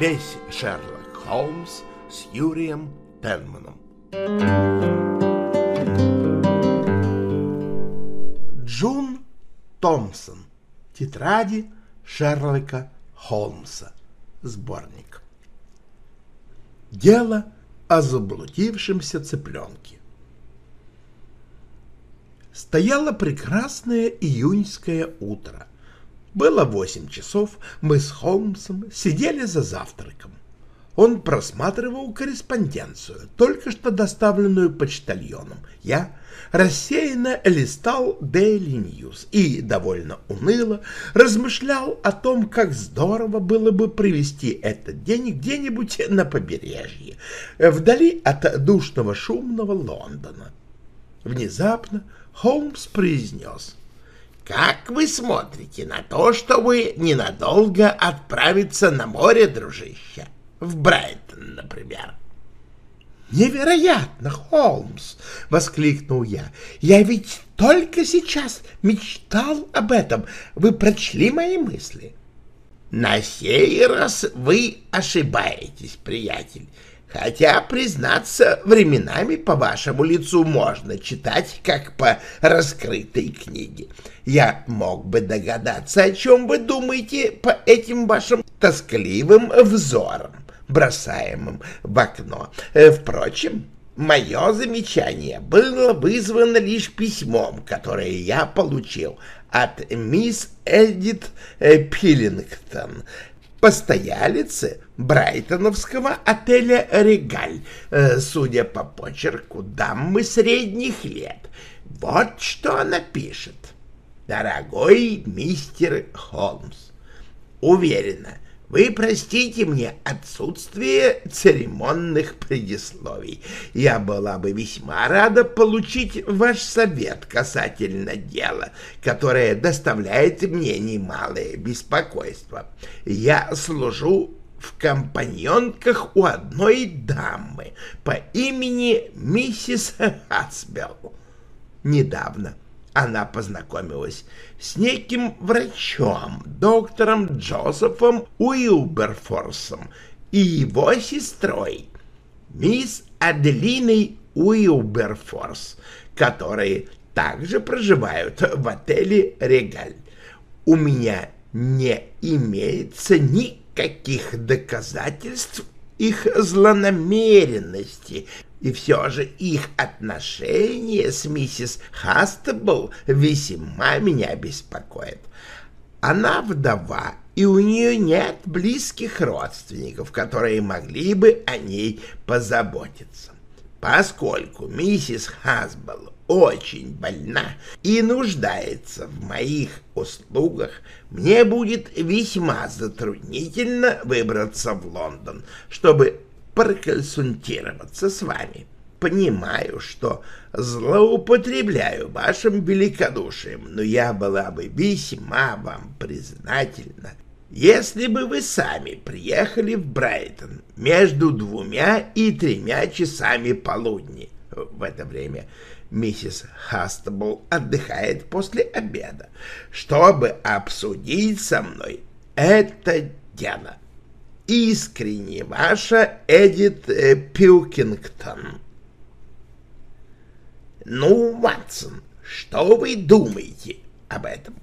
Весь Шерлок Холмс с Юрием Пенманом. Джун Томпсон. Тетради Шерлока Холмса. Сборник. Дело о заблудившемся цыпленке. Стояло прекрасное июньское утро. Было восемь часов, мы с Холмсом сидели за завтраком. Он просматривал корреспонденцию, только что доставленную почтальоном. Я рассеянно листал Daily News и довольно уныло размышлял о том, как здорово было бы провести этот день где-нибудь на побережье, вдали от душного шумного Лондона. Внезапно Холмс произнес — как вы смотрите на то, чтобы ненадолго отправиться на море, дружище? В Брайтон, например. «Невероятно, Холмс!» — воскликнул я. «Я ведь только сейчас мечтал об этом. Вы прочли мои мысли?» «На сей раз вы ошибаетесь, приятель. Хотя, признаться, временами по вашему лицу можно читать, как по раскрытой книге. Я мог бы догадаться, о чем вы думаете по этим вашим тоскливым взорам, бросаемым в окно. Э, впрочем, мое замечание было вызвано лишь письмом, которое я получил от мисс Эдит э, Пиллингтон, постоялицы брайтоновского отеля «Регаль», э, судя по почерку дамы средних лет. Вот что она пишет. «Дорогой мистер Холмс, уверена, вы простите мне отсутствие церемонных предисловий. Я была бы весьма рада получить ваш совет касательно дела, которое доставляет мне немалое беспокойство. Я служу в компаньонках у одной дамы по имени миссис Хасбелл. Недавно она познакомилась с неким врачом, доктором Джозефом Уилберфорсом и его сестрой, мисс Аделиной Уилберфорс, которые также проживают в отеле «Регаль». У меня не имеется никаких доказательств их злонамеренности и все же их отношения с миссис Хастебл весьма меня беспокоит. Она вдова, и у нее нет близких родственников, которые могли бы о ней позаботиться. Поскольку миссис Хасбелл очень больна и нуждается в моих услугах, мне будет весьма затруднительно выбраться в Лондон, чтобы проконсультироваться с вами. Понимаю, что злоупотребляю вашим великодушием, но я была бы весьма вам признательна, если бы вы сами приехали в Брайтон между двумя и тремя часами полудни. В это время миссис Хастабл отдыхает после обеда, чтобы обсудить со мной это дело. Искренне ваша Эдит э, Пилкингтон. Ну, Ватсон, что вы думаете об этом?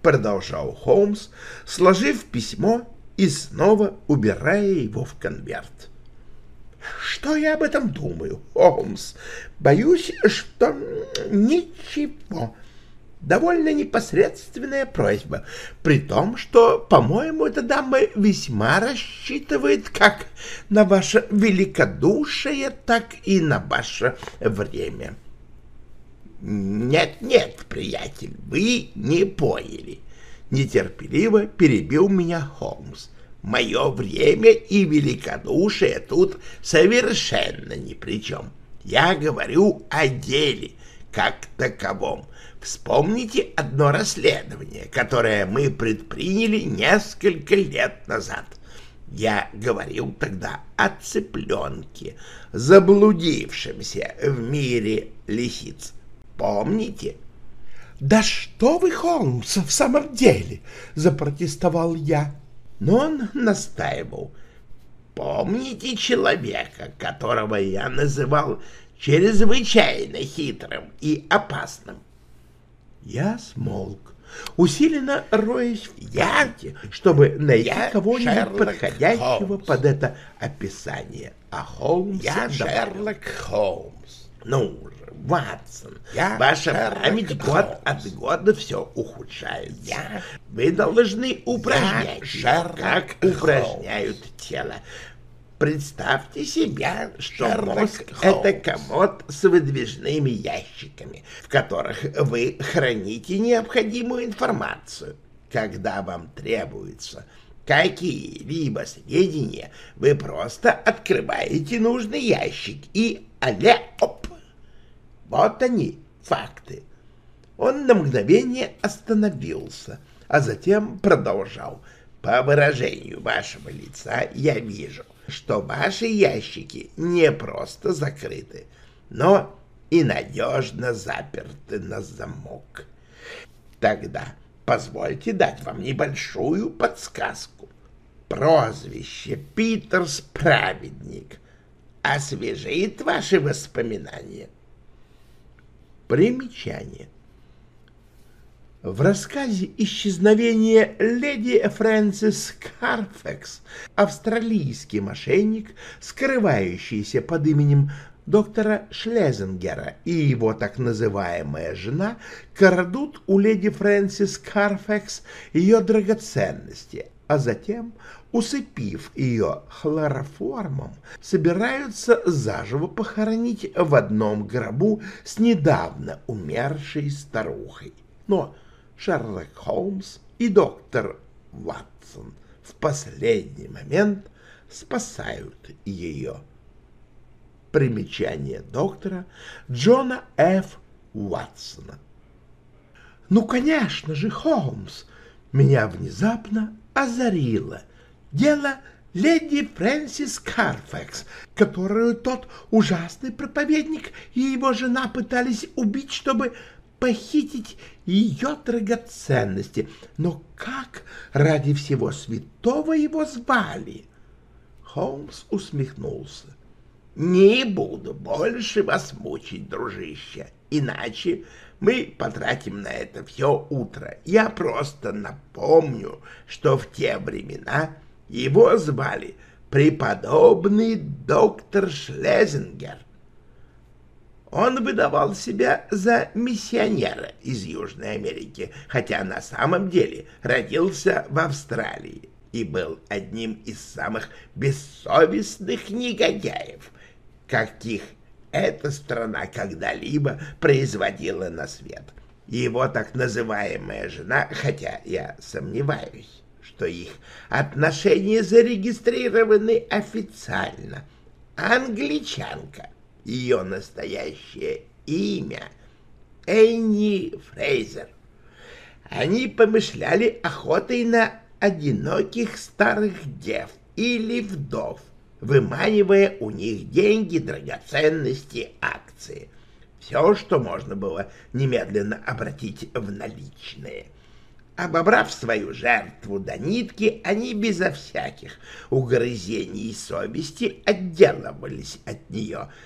Продолжал Холмс, сложив письмо и снова убирая его в конверт. Что я об этом думаю, Холмс? Боюсь, что ничего довольно непосредственная просьба, при том, что, по-моему, эта дама весьма рассчитывает как на ваше великодушие, так и на ваше время. «Нет-нет, приятель, вы не поняли», — нетерпеливо перебил меня Холмс. «Мое время и великодушие тут совершенно ни при чем. Я говорю о деле, как таковом. Вспомните одно расследование, которое мы предприняли несколько лет назад. Я говорил тогда о цыпленке, заблудившемся в мире лисиц. Помните? — Да что вы, Холмс, в самом деле? — запротестовал я. Но он настаивал. помните человека, которого я называл чрезвычайно хитрым и опасным? Я смолк, усиленно роясь в памяти, чтобы найти кого-нибудь подходящего Холмс. под это описание. А Холмс я Шерлок Холмс. Ну Ватсон, я ваша Шерлок память год от года все ухудшается. Я... Вы должны упражнять, как Холмс. упражняют тело. Представьте себе, что Шерлок мозг — это комод с выдвижными ящиками, в которых вы храните необходимую информацию. Когда вам требуется какие-либо сведения, вы просто открываете нужный ящик и аля оп! Вот они, факты. Он на мгновение остановился, а затем продолжал. По выражению вашего лица я вижу — что ваши ящики не просто закрыты, но и надежно заперты на замок. Тогда позвольте дать вам небольшую подсказку. Прозвище Питерс Праведник освежит ваши воспоминания. Примечание. В рассказе «Исчезновение леди Фрэнсис Карфекс» австралийский мошенник, скрывающийся под именем доктора Шлезингера и его так называемая жена крадут у леди Фрэнсис Карфекс ее драгоценности, а затем, усыпив ее хлороформом, собираются заживо похоронить в одном гробу с недавно умершей старухой. Но Шерлок Холмс и доктор Ватсон в последний момент спасают ее. Примечание доктора Джона Ф. Уатсона. «Ну, конечно же, Холмс!» Меня внезапно озарило. Дело леди Фрэнсис Карфекс, которую тот ужасный проповедник и его жена пытались убить, чтобы похитить ее драгоценности. Но как ради всего святого его звали? Холмс усмехнулся. «Не буду больше вас мучить, дружище, иначе мы потратим на это все утро. Я просто напомню, что в те времена его звали преподобный доктор Шлезингер. Он выдавал себя за миссионера из Южной Америки, хотя на самом деле родился в Австралии и был одним из самых бессовестных негодяев, каких эта страна когда-либо производила на свет. Его так называемая жена, хотя я сомневаюсь, что их отношения зарегистрированы официально, англичанка — ее настоящее имя — Энни Фрейзер. Они помышляли охотой на одиноких старых дев или вдов, выманивая у них деньги, драгоценности, акции. Все, что можно было немедленно обратить в наличные. Обобрав свою жертву до нитки, они безо всяких угрызений совести отделывались от нее —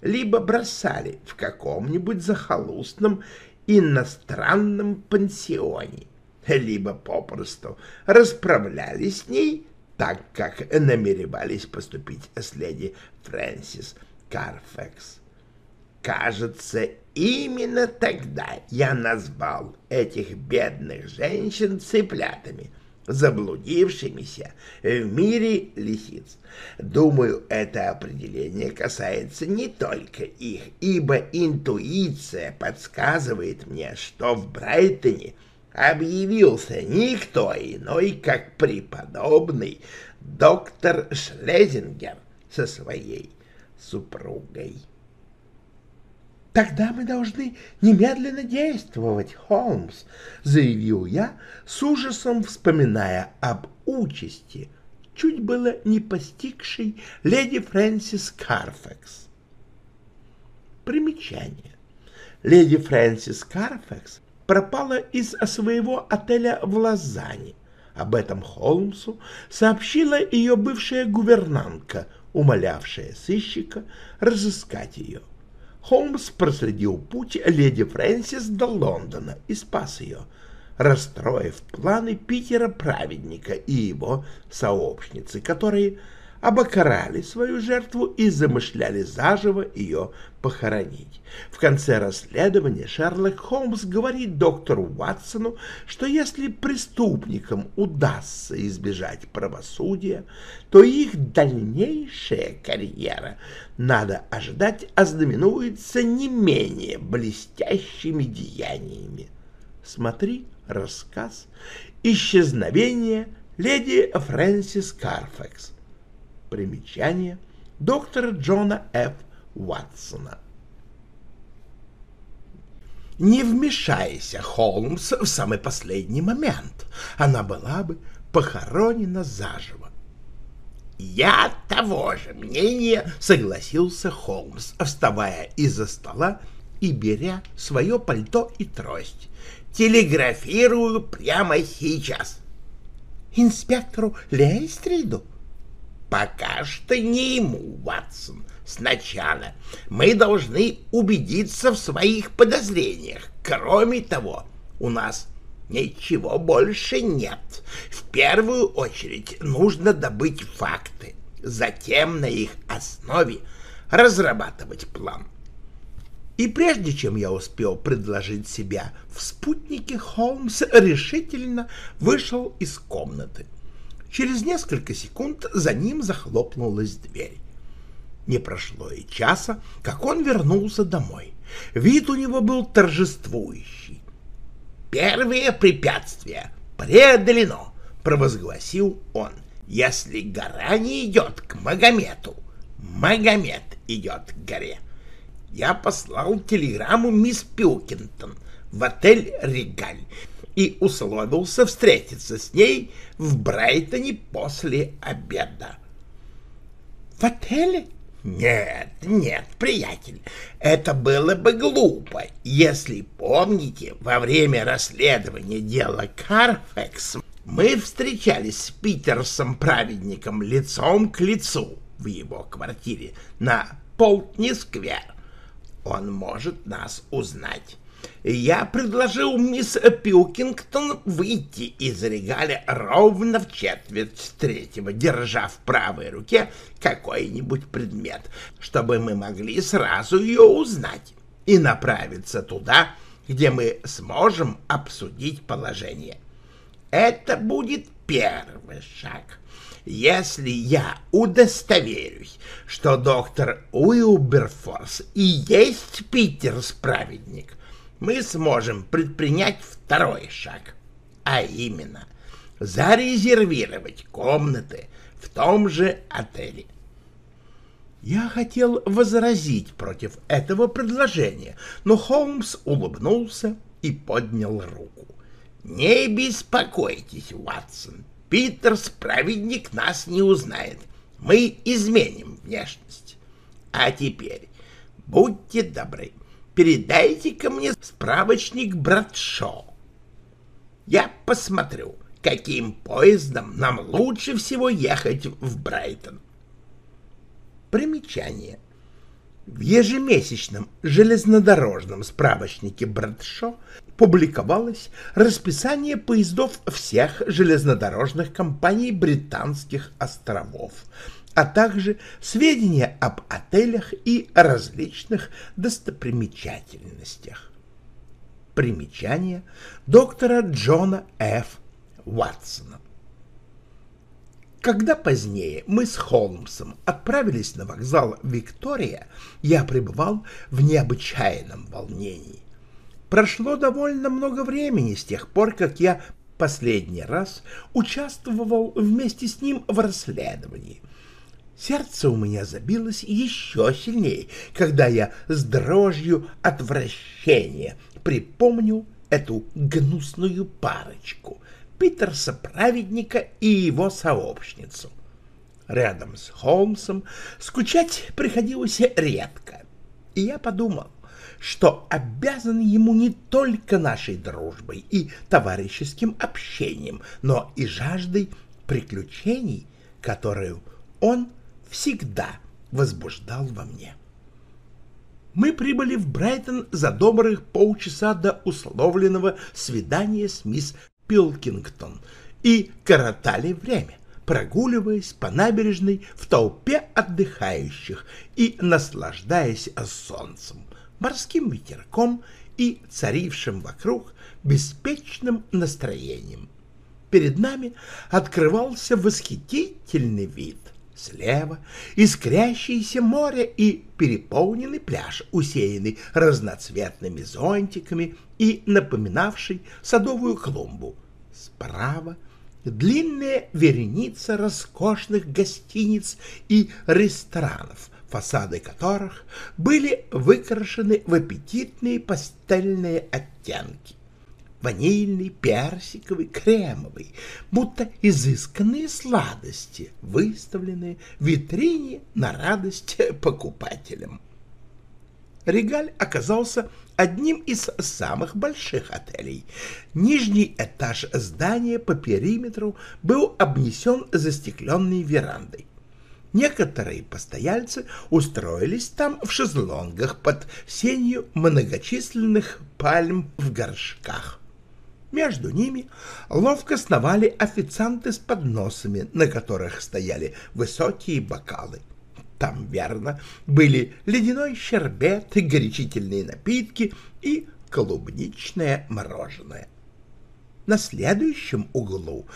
либо бросали в каком-нибудь захолустном иностранном пансионе, либо попросту расправлялись с ней так, как намеревались поступить с леди Фрэнсис Карфекс. Кажется, именно тогда я назвал этих бедных женщин цыплятами — заблудившимися в мире лисиц. Думаю, это определение касается не только их, ибо интуиция подсказывает мне, что в Брайтоне объявился никто иной, как преподобный доктор Шлезингер со своей супругой. «Тогда мы должны немедленно действовать, Холмс», — заявил я, с ужасом вспоминая об участи, чуть было не постигшей леди Фрэнсис Карфекс. Примечание. Леди Фрэнсис Карфекс пропала из своего отеля в Лозанне, Об этом Холмсу сообщила ее бывшая гувернантка, умолявшая сыщика разыскать ее. Холмс проследил путь леди Фрэнсис до Лондона и спас ее, расстроив планы Питера Праведника и его сообщницы, которые обокрали свою жертву и замышляли заживо ее похоронить. В конце расследования Шерлок Холмс говорит доктору Ватсону, что если преступникам удастся избежать правосудия, то их дальнейшая карьера, надо ожидать, ознаменуется не менее блестящими деяниями. Смотри рассказ «Исчезновение леди Фрэнсис Карфакс» Примечание доктора Джона Ф. Уатсона. Не вмешайся, Холмс, в самый последний момент. Она была бы похоронена заживо. «Я того же мнения», — согласился Холмс, вставая из-за стола и беря свое пальто и трость. «Телеграфирую прямо сейчас». «Инспектору Лейстриду?» Пока что не ему, Ватсон. Сначала мы должны убедиться в своих подозрениях. Кроме того, у нас ничего больше нет. В первую очередь нужно добыть факты, затем на их основе разрабатывать план. И прежде чем я успел предложить себя в спутнике, Холмс решительно вышел из комнаты. Через несколько секунд за ним захлопнулась дверь. Не прошло и часа, как он вернулся домой. Вид у него был торжествующий. «Первое препятствие преодолено», — провозгласил он. «Если гора не идет к Магомету, Магомед идет к горе». Я послал телеграмму мисс Пилкинтон в отель «Регаль» и условился встретиться с ней в Брайтоне после обеда. — В отеле? — Нет, нет, приятель, это было бы глупо. Если помните, во время расследования дела Карфекс мы встречались с Питерсом-праведником лицом к лицу в его квартире на Полтни-сквер. Он может нас узнать я предложил мисс Пилкингтон выйти из регаля ровно в четверть третьего, держа в правой руке какой-нибудь предмет, чтобы мы могли сразу ее узнать и направиться туда, где мы сможем обсудить положение. Это будет первый шаг. Если я удостоверюсь, что доктор Уилберфорс и есть Питер-справедник, мы сможем предпринять второй шаг, а именно зарезервировать комнаты в том же отеле. Я хотел возразить против этого предложения, но Холмс улыбнулся и поднял руку. «Не беспокойтесь, Ватсон, Питер-справедник нас не узнает. Мы изменим внешность. А теперь будьте добры, передайте-ка мне справочник Братшо. Я посмотрю, каким поездом нам лучше всего ехать в Брайтон. Примечание. В ежемесячном железнодорожном справочнике Братшо публиковалось расписание поездов всех железнодорожных компаний Британских островов – а также сведения об отелях и различных достопримечательностях. Примечание доктора Джона Ф. Уатсона. Когда позднее мы с Холмсом отправились на вокзал Виктория, я пребывал в необычайном волнении. Прошло довольно много времени с тех пор, как я последний раз участвовал вместе с ним в расследовании, Сердце у меня забилось еще сильнее, когда я с дрожью отвращения припомню эту гнусную парочку Питерса Праведника и его сообщницу. Рядом с Холмсом скучать приходилось редко, и я подумал, что обязан ему не только нашей дружбой и товарищеским общением, но и жаждой приключений, которую он всегда возбуждал во мне. Мы прибыли в Брайтон за добрых полчаса до условленного свидания с мисс Пилкингтон и коротали время, прогуливаясь по набережной в толпе отдыхающих и наслаждаясь солнцем, морским ветерком и царившим вокруг беспечным настроением. Перед нами открывался восхитительный вид. Слева искрящееся море и переполненный пляж, усеянный разноцветными зонтиками и напоминавший садовую клумбу. Справа длинная вереница роскошных гостиниц и ресторанов, фасады которых были выкрашены в аппетитные пастельные оттенки ванильный, персиковый, кремовый, будто изысканные сладости, выставленные в витрине на радость покупателям. Регаль оказался одним из самых больших отелей. Нижний этаж здания по периметру был обнесен застекленной верандой. Некоторые постояльцы устроились там в шезлонгах под сенью многочисленных пальм в горшках. Между ними ловко сновали официанты с подносами, на которых стояли высокие бокалы. Там, верно, были ледяной щербет, горячительные напитки и клубничное мороженое. На следующем углу,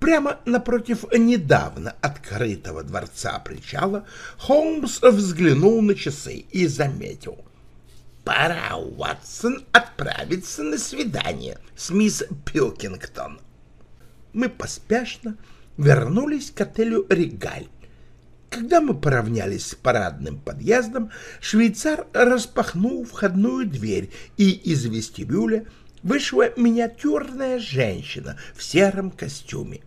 прямо напротив недавно открытого дворца причала, Холмс взглянул на часы и заметил — пора, Уатсон, отправиться на свидание с мисс Пилкингтон. Мы поспешно вернулись к отелю «Регаль». Когда мы поравнялись с парадным подъездом, швейцар распахнул входную дверь, и из вестибюля вышла миниатюрная женщина в сером костюме.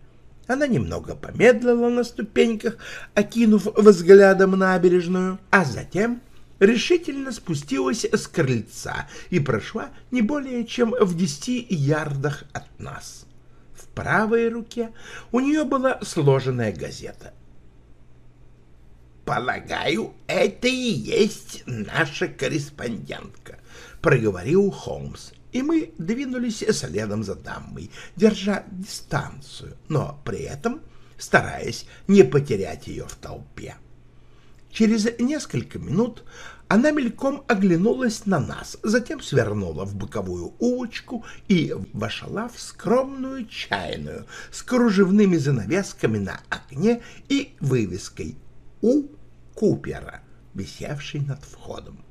Она немного помедлила на ступеньках, окинув взглядом набережную, а затем решительно спустилась с крыльца и прошла не более чем в десяти ярдах от нас. В правой руке у нее была сложенная газета. «Полагаю, это и есть наша корреспондентка», — проговорил Холмс, и мы двинулись следом за дамой, держа дистанцию, но при этом стараясь не потерять ее в толпе. Через несколько минут она мельком оглянулась на нас, затем свернула в боковую улочку и вошла в скромную чайную с кружевными занавесками на окне и вывеской «У Купера», висевшей над входом.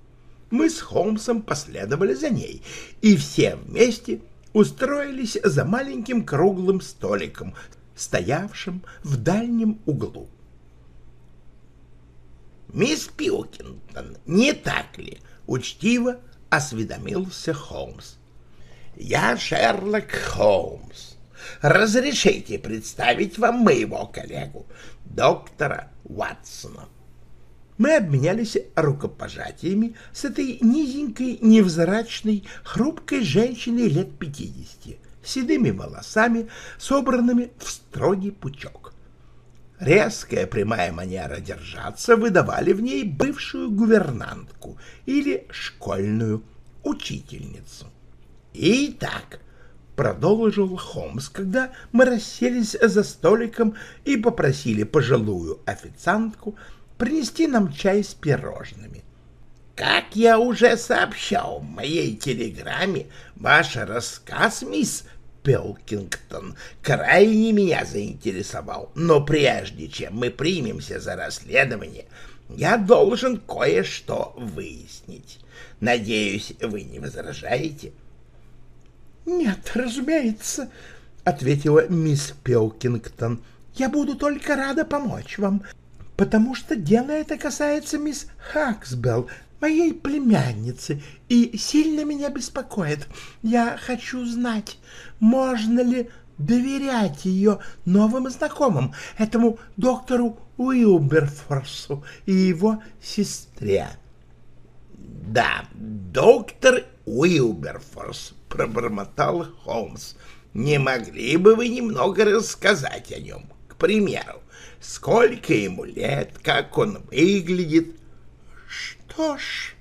Мы с Холмсом последовали за ней, и все вместе устроились за маленьким круглым столиком, стоявшим в дальнем углу. «Мисс Пилкингтон, не так ли?» — учтиво осведомился Холмс. «Я Шерлок Холмс. Разрешите представить вам моего коллегу, доктора Уатсона». Мы обменялись рукопожатиями с этой низенькой, невзрачной, хрупкой женщиной лет пятидесяти, седыми волосами, собранными в строгий пучок. Резкая прямая манера держаться выдавали в ней бывшую гувернантку или школьную учительницу. «Итак», — продолжил Холмс, когда мы расселись за столиком и попросили пожилую официантку принести нам чай с пирожными. «Как я уже сообщал в моей телеграмме, ваш рассказ, мисс Пелкингтон крайне меня заинтересовал, но прежде чем мы примемся за расследование, я должен кое-что выяснить. Надеюсь, вы не возражаете? — Нет, разумеется, — ответила мисс Пелкингтон. — Я буду только рада помочь вам, потому что дело это касается мисс Хаксбелл, моей племянницы, и сильно меня беспокоит. Я хочу знать, можно ли доверять ее новым знакомым, этому доктору Уилберфорсу и его сестре. Да, доктор Уилберфорс, пробормотал Холмс. Не могли бы вы немного рассказать о нем? К примеру, сколько ему лет, как он выглядит? Что ж,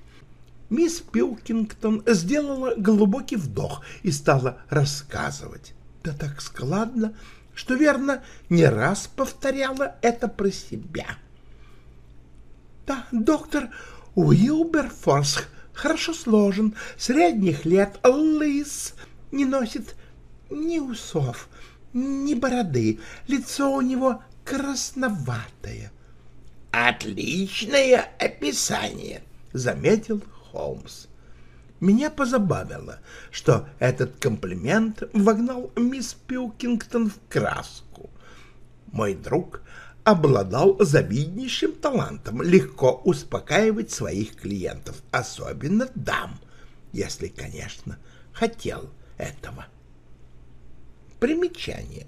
мисс Пилкингтон сделала глубокий вдох и стала рассказывать. Да так складно, что, верно, не раз повторяла это про себя. Да, доктор Уилберфорс хорошо сложен, средних лет, лыс, не носит ни усов, ни бороды, лицо у него красноватое. — Отличное описание, — заметил Холмс. Меня позабавило, что этот комплимент вогнал мисс Пилкингтон в краску. Мой друг обладал завиднейшим талантом легко успокаивать своих клиентов, особенно дам, если, конечно, хотел этого. Примечание.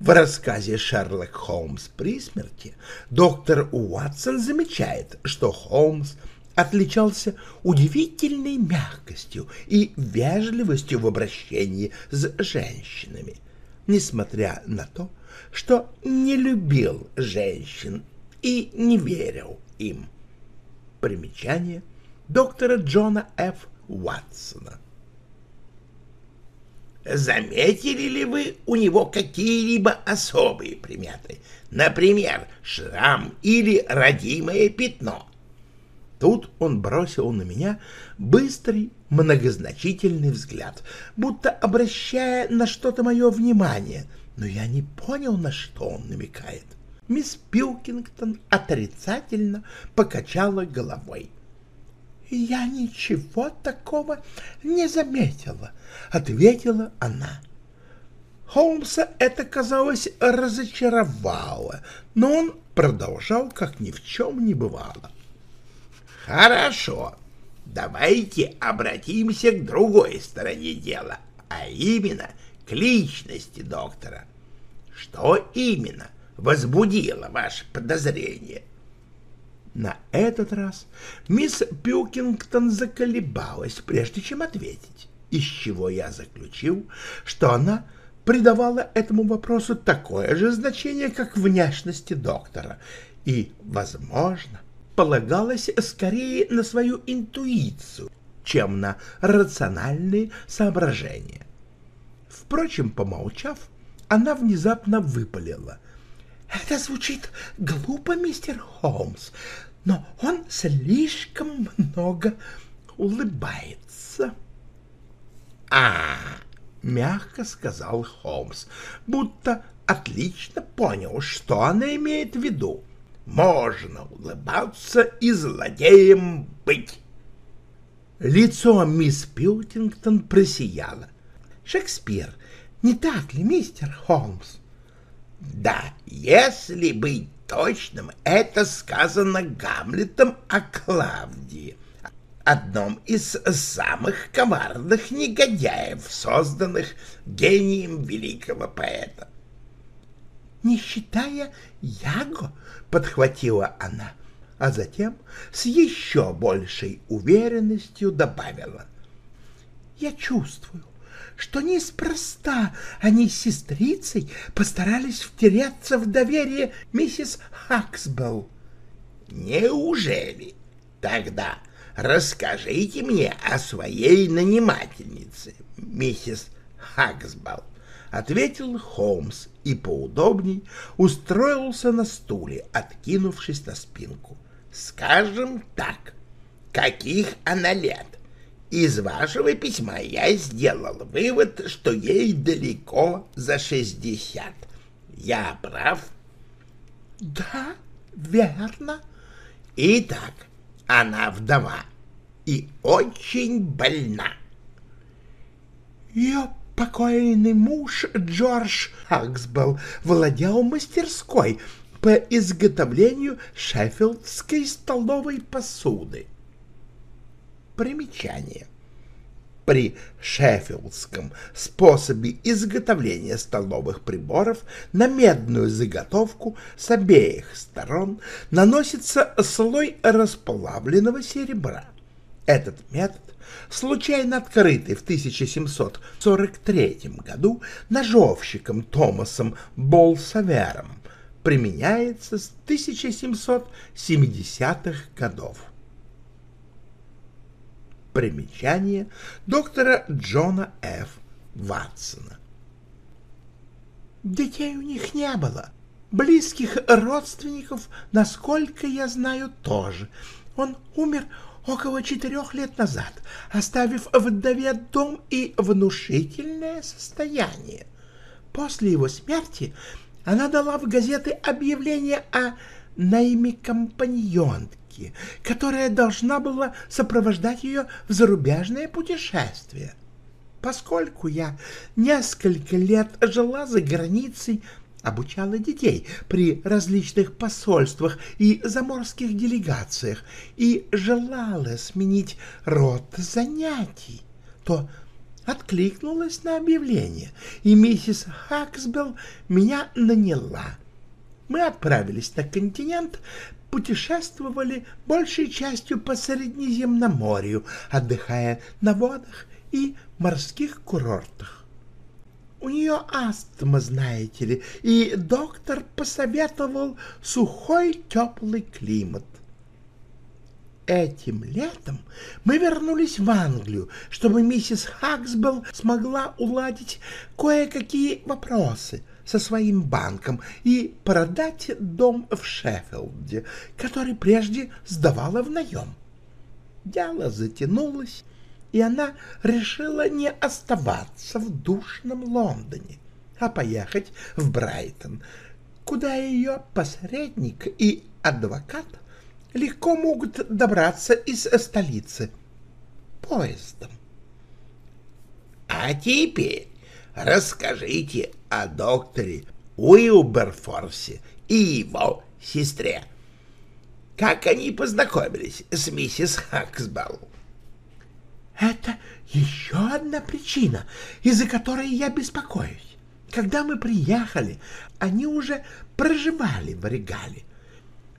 В рассказе «Шерлок Холмс при смерти» доктор Уатсон замечает, что Холмс отличался удивительной мягкостью и вежливостью в обращении с женщинами, несмотря на то, что не любил женщин и не верил им. Примечание доктора Джона Ф. Уатсона. Заметили ли вы у него какие-либо особые приметы? Например, шрам или родимое пятно? Тут он бросил на меня быстрый, многозначительный взгляд, будто обращая на что-то мое внимание, но я не понял, на что он намекает. Мисс Пилкингтон отрицательно покачала головой. «Я ничего такого не заметила», — ответила она. Холмса это, казалось, разочаровало, но он продолжал, как ни в чем не бывало. «Хорошо, давайте обратимся к другой стороне дела, а именно к личности доктора. Что именно возбудило ваше подозрение?» На этот раз мисс Пилкингтон заколебалась, прежде чем ответить, из чего я заключил, что она придавала этому вопросу такое же значение, как внешности доктора, и, возможно, полагалась скорее на свою интуицию, чем на рациональные соображения. Впрочем, помолчав, она внезапно выпалила — это звучит глупо, мистер Холмс, но он слишком много улыбается. — А, — мягко сказал Холмс, будто отлично понял, что она имеет в виду. Можно улыбаться и злодеем быть. Лицо мисс Пилтингтон просияло. — Шекспир, не так ли, мистер Холмс? Да, если быть точным, это сказано Гамлетом о Клавдии, одном из самых коварных негодяев, созданных гением великого поэта. «Не считая Яго», — подхватила она, а затем с еще большей уверенностью добавила. «Я чувствую, что неспроста они с сестрицей постарались втереться в доверие миссис Хаксбелл. Неужели? Тогда расскажите мне о своей нанимательнице, миссис Хаксбелл, ответил Холмс и поудобней устроился на стуле, откинувшись на спинку. Скажем так, каких она лет? Из вашего письма я сделал вывод, что ей далеко за шестьдесят. Я прав? Да, верно. Итак, она вдова и очень больна. Ее покойный муж Джордж Хаксбелл владел мастерской по изготовлению шеффилдской столовой посуды. Примечание. при шеффилдском способе изготовления столовых приборов на медную заготовку с обеих сторон наносится слой расплавленного серебра. Этот метод, случайно открытый в 1743 году ножовщиком Томасом Болсавером, применяется с 1770-х годов. Примечание доктора Джона Ф. Ватсона. Детей у них не было. Близких родственников, насколько я знаю, тоже. Он умер около четырех лет назад, оставив вдове дом и внушительное состояние. После его смерти она дала в газеты объявление о найме компаньонки девушки, которая должна была сопровождать ее в зарубежное путешествие. Поскольку я несколько лет жила за границей, обучала детей при различных посольствах и заморских делегациях и желала сменить род занятий, то откликнулась на объявление, и миссис Хаксбелл меня наняла. Мы отправились на континент, путешествовали большей частью по Средиземноморью, отдыхая на водах и морских курортах. У нее астма, знаете ли, и доктор посоветовал сухой теплый климат. Этим летом мы вернулись в Англию, чтобы миссис Хаксбелл смогла уладить кое-какие вопросы со своим банком и продать дом в Шеффилде, который прежде сдавала в наем. Дело затянулось, и она решила не оставаться в душном Лондоне, а поехать в Брайтон, куда ее посредник и адвокат легко могут добраться из столицы поездом. — А теперь расскажите о докторе Уилберфорсе и его сестре. Как они познакомились с миссис Хаксбелл? Это еще одна причина, из-за которой я беспокоюсь. Когда мы приехали, они уже проживали в Регале.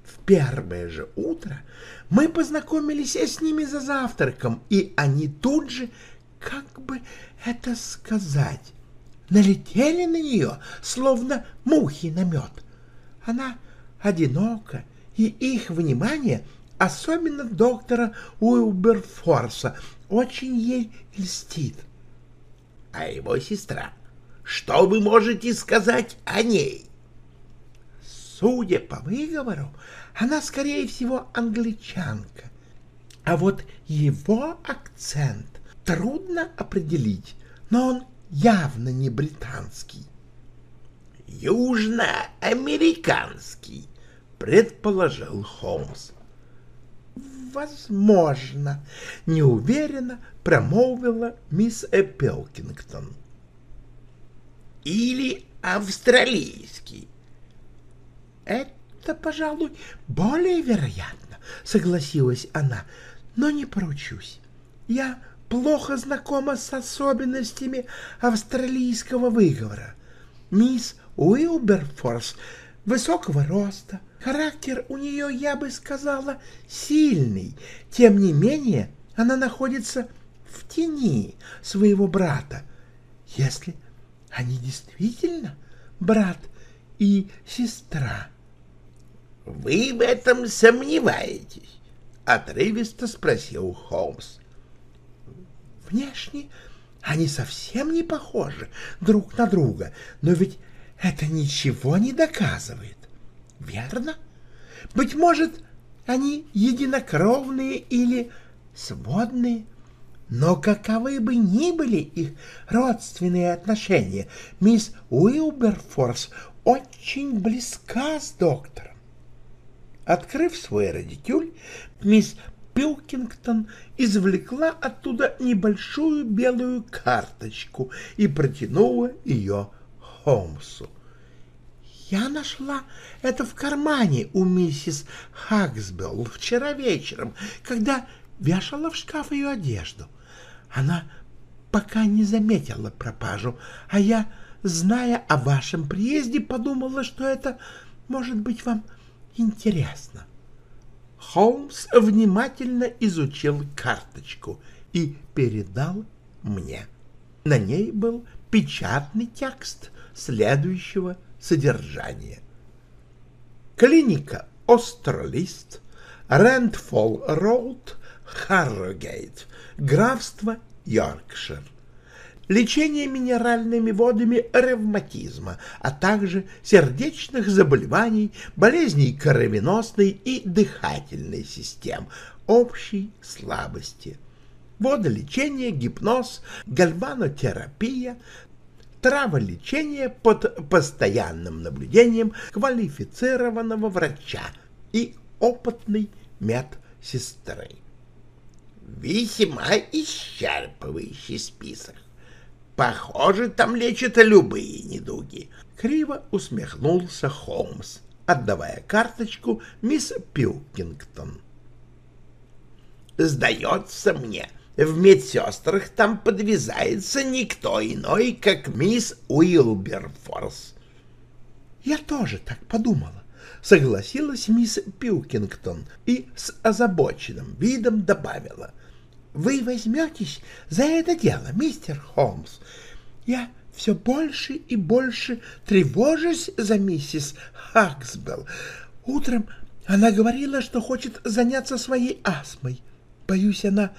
В первое же утро мы познакомились с ними за завтраком, и они тут же, как бы это сказать, налетели на нее, словно мухи на мед. Она одинока, и их внимание, особенно доктора Уилберфорса, очень ей льстит. — А его сестра? Что вы можете сказать о ней? Судя по выговору, она, скорее всего, англичанка. А вот его акцент трудно определить, но он явно не британский. Южноамериканский, предположил Холмс. Возможно, неуверенно промолвила мисс Эпелкингтон. Или австралийский. Это, пожалуй, более вероятно, согласилась она, но не поручусь. Я плохо знакома с особенностями австралийского выговора. Мисс Уилберфорс высокого роста, характер у нее, я бы сказала, сильный. Тем не менее, она находится в тени своего брата. Если они действительно брат и сестра. — Вы в этом сомневаетесь? — отрывисто спросил Холмс. Внешне они совсем не похожи друг на друга, но ведь это ничего не доказывает, верно? Быть может, они единокровные или сводные, но каковы бы ни были их родственные отношения, мисс Уилберфорс очень близка с доктором. Открыв свой радикюль, мисс Пилкингтон извлекла оттуда небольшую белую карточку и протянула ее Холмсу. «Я нашла это в кармане у миссис Хаксбелл вчера вечером, когда вешала в шкаф ее одежду. Она пока не заметила пропажу, а я, зная о вашем приезде, подумала, что это может быть вам интересно. Холмс внимательно изучил карточку и передал мне. На ней был печатный текст следующего содержания. Клиника Остролист, Рэндфолл Роуд, Харрогейт, графство Йоркшир. Лечение минеральными водами ревматизма, а также сердечных заболеваний, болезней кровеносной и дыхательной систем, общей слабости. Водолечение, гипноз, гальванотерапия, траволечение под постоянным наблюдением квалифицированного врача и опытной медсестры. Весьма исчерпывающий список. Похоже, там лечат любые недуги. Криво усмехнулся Холмс, отдавая карточку мисс Пилкингтон. Сдается мне, в медсестрах там подвязается никто иной, как мисс Уилберфорс. Я тоже так подумала, согласилась мисс Пилкингтон и с озабоченным видом добавила. Вы возьметесь за это дело, мистер Холмс. Я все больше и больше тревожусь за миссис Хаксбелл. Утром она говорила, что хочет заняться своей астмой. Боюсь, она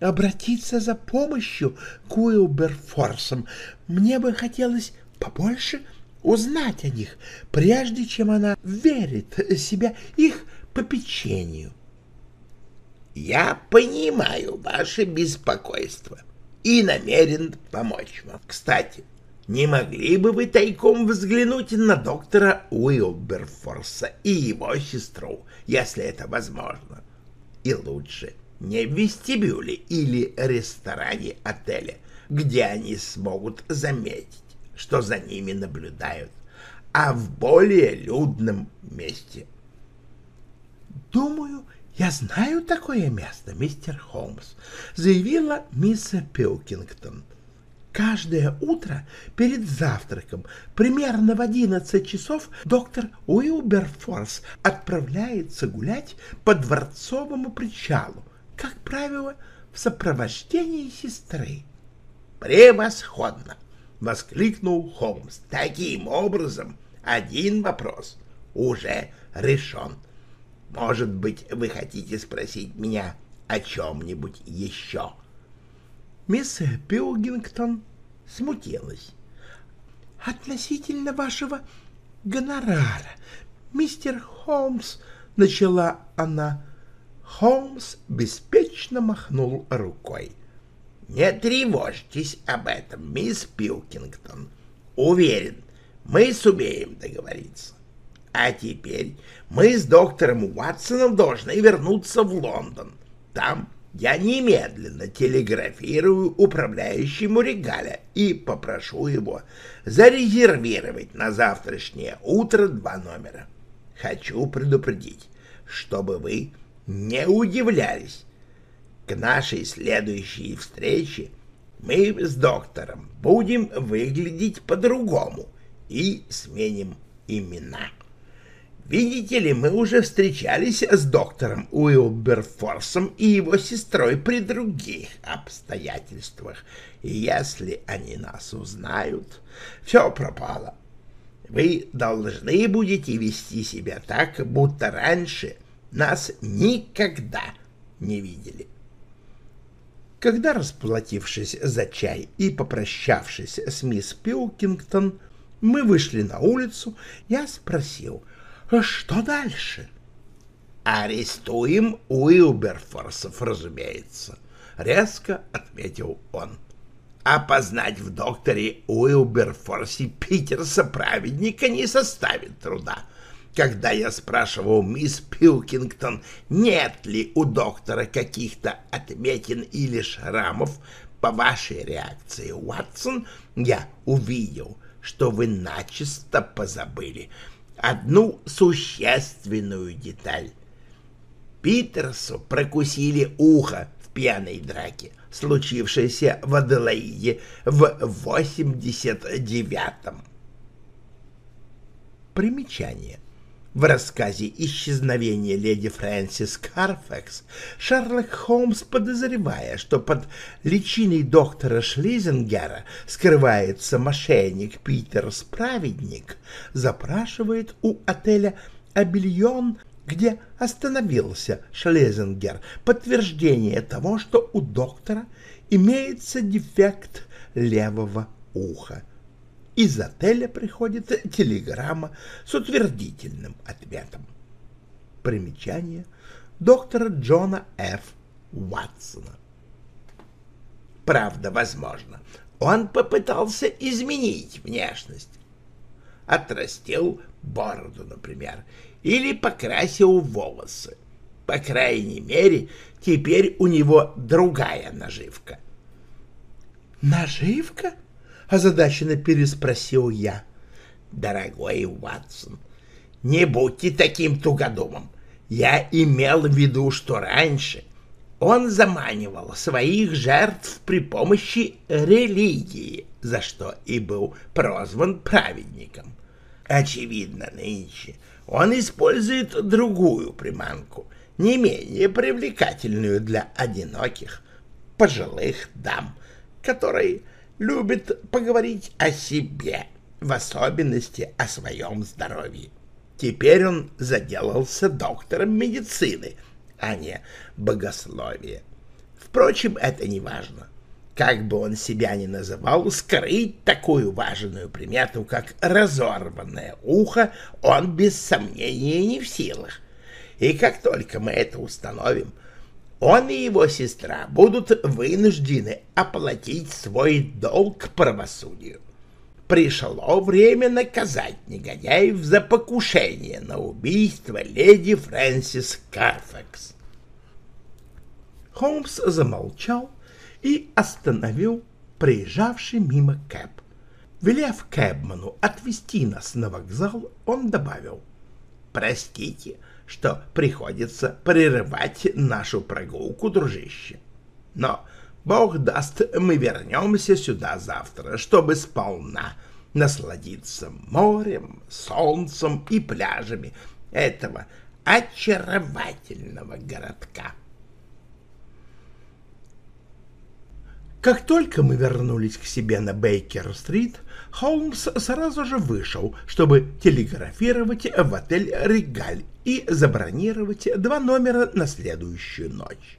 обратиться за помощью к Уилберфорсам. Мне бы хотелось побольше узнать о них, прежде чем она верит себя их попечению. Я понимаю ваше беспокойство и намерен помочь вам. Кстати, не могли бы вы тайком взглянуть на доктора Уилберфорса и его сестру, если это возможно? И лучше не в вестибюле или ресторане отеля, где они смогут заметить, что за ними наблюдают, а в более людном месте. Думаю, «Я знаю такое место, мистер Холмс», — заявила мисс Пилкингтон. Каждое утро перед завтраком, примерно в одиннадцать часов, доктор Уилберфорс отправляется гулять по дворцовому причалу, как правило, в сопровождении сестры. «Превосходно!» — воскликнул Холмс. «Таким образом, один вопрос уже решен. Может быть, вы хотите спросить меня о чем-нибудь еще?» Мисс Пилгингтон смутилась. «Относительно вашего гонорара, мистер Холмс», — начала она. Холмс беспечно махнул рукой. «Не тревожьтесь об этом, мисс Пилкингтон. Уверен, мы сумеем договориться. А теперь мы с доктором Уатсоном должны вернуться в Лондон. Там я немедленно телеграфирую управляющему Регаля и попрошу его зарезервировать на завтрашнее утро два номера. Хочу предупредить, чтобы вы не удивлялись. К нашей следующей встрече мы с доктором будем выглядеть по-другому и сменим имена. Видите ли, мы уже встречались с доктором Уилберфорсом и его сестрой при других обстоятельствах, если они нас узнают, все пропало. Вы должны будете вести себя так, будто раньше нас никогда не видели. Когда, расплатившись за чай и попрощавшись с мисс Пилкингтон, мы вышли на улицу, я спросил — что дальше? Арестуем Уилберфорсов, разумеется, резко отметил он. Опознать в докторе Уилберфорсе Питерса праведника не составит труда. Когда я спрашивал мисс Пилкингтон, нет ли у доктора каких-то отметин или шрамов, по вашей реакции, Уатсон, я увидел, что вы начисто позабыли — одну существенную деталь. Питерсу прокусили ухо в пьяной драке, случившейся в Аделаиде в 89-м. Примечание. В рассказе «Исчезновение леди Фрэнсис Карфакс» Шерлок Холмс, подозревая, что под личиной доктора Шлизингера скрывается мошенник Питер Справедник, запрашивает у отеля «Абельон» где остановился Шлезингер, подтверждение того, что у доктора имеется дефект левого уха. Из отеля приходит телеграмма с утвердительным ответом. Примечание доктора Джона Ф. Уатсона. Правда, возможно, он попытался изменить внешность. Отрастил бороду, например, или покрасил волосы. По крайней мере, теперь у него другая наживка. «Наживка?» — озадаченно переспросил я. «Дорогой Уатсон, не будьте таким тугодумом. Я имел в виду, что раньше он заманивал своих жертв при помощи религии, за что и был прозван праведником. Очевидно, нынче он использует другую приманку, не менее привлекательную для одиноких, пожилых дам, которые любят поговорить о себе, в особенности о своем здоровье. Теперь он заделался доктором медицины, а не богословия. Впрочем, это не важно. Как бы он себя ни называл, скрыть такую важную примету, как разорванное ухо, он без сомнения не в силах. И как только мы это установим, он и его сестра будут вынуждены оплатить свой долг правосудию. Пришло время наказать негодяев за покушение на убийство леди Фрэнсис Карфакс. Холмс замолчал, и остановил проезжавший мимо Кэб. Велев Кэбману отвезти нас на вокзал, он добавил, «Простите, что приходится прерывать нашу прогулку, дружище. Но, бог даст, мы вернемся сюда завтра, чтобы сполна насладиться морем, солнцем и пляжами этого очаровательного городка». Как только мы вернулись к себе на Бейкер-стрит, Холмс сразу же вышел, чтобы телеграфировать в отель «Регаль» и забронировать два номера на следующую ночь.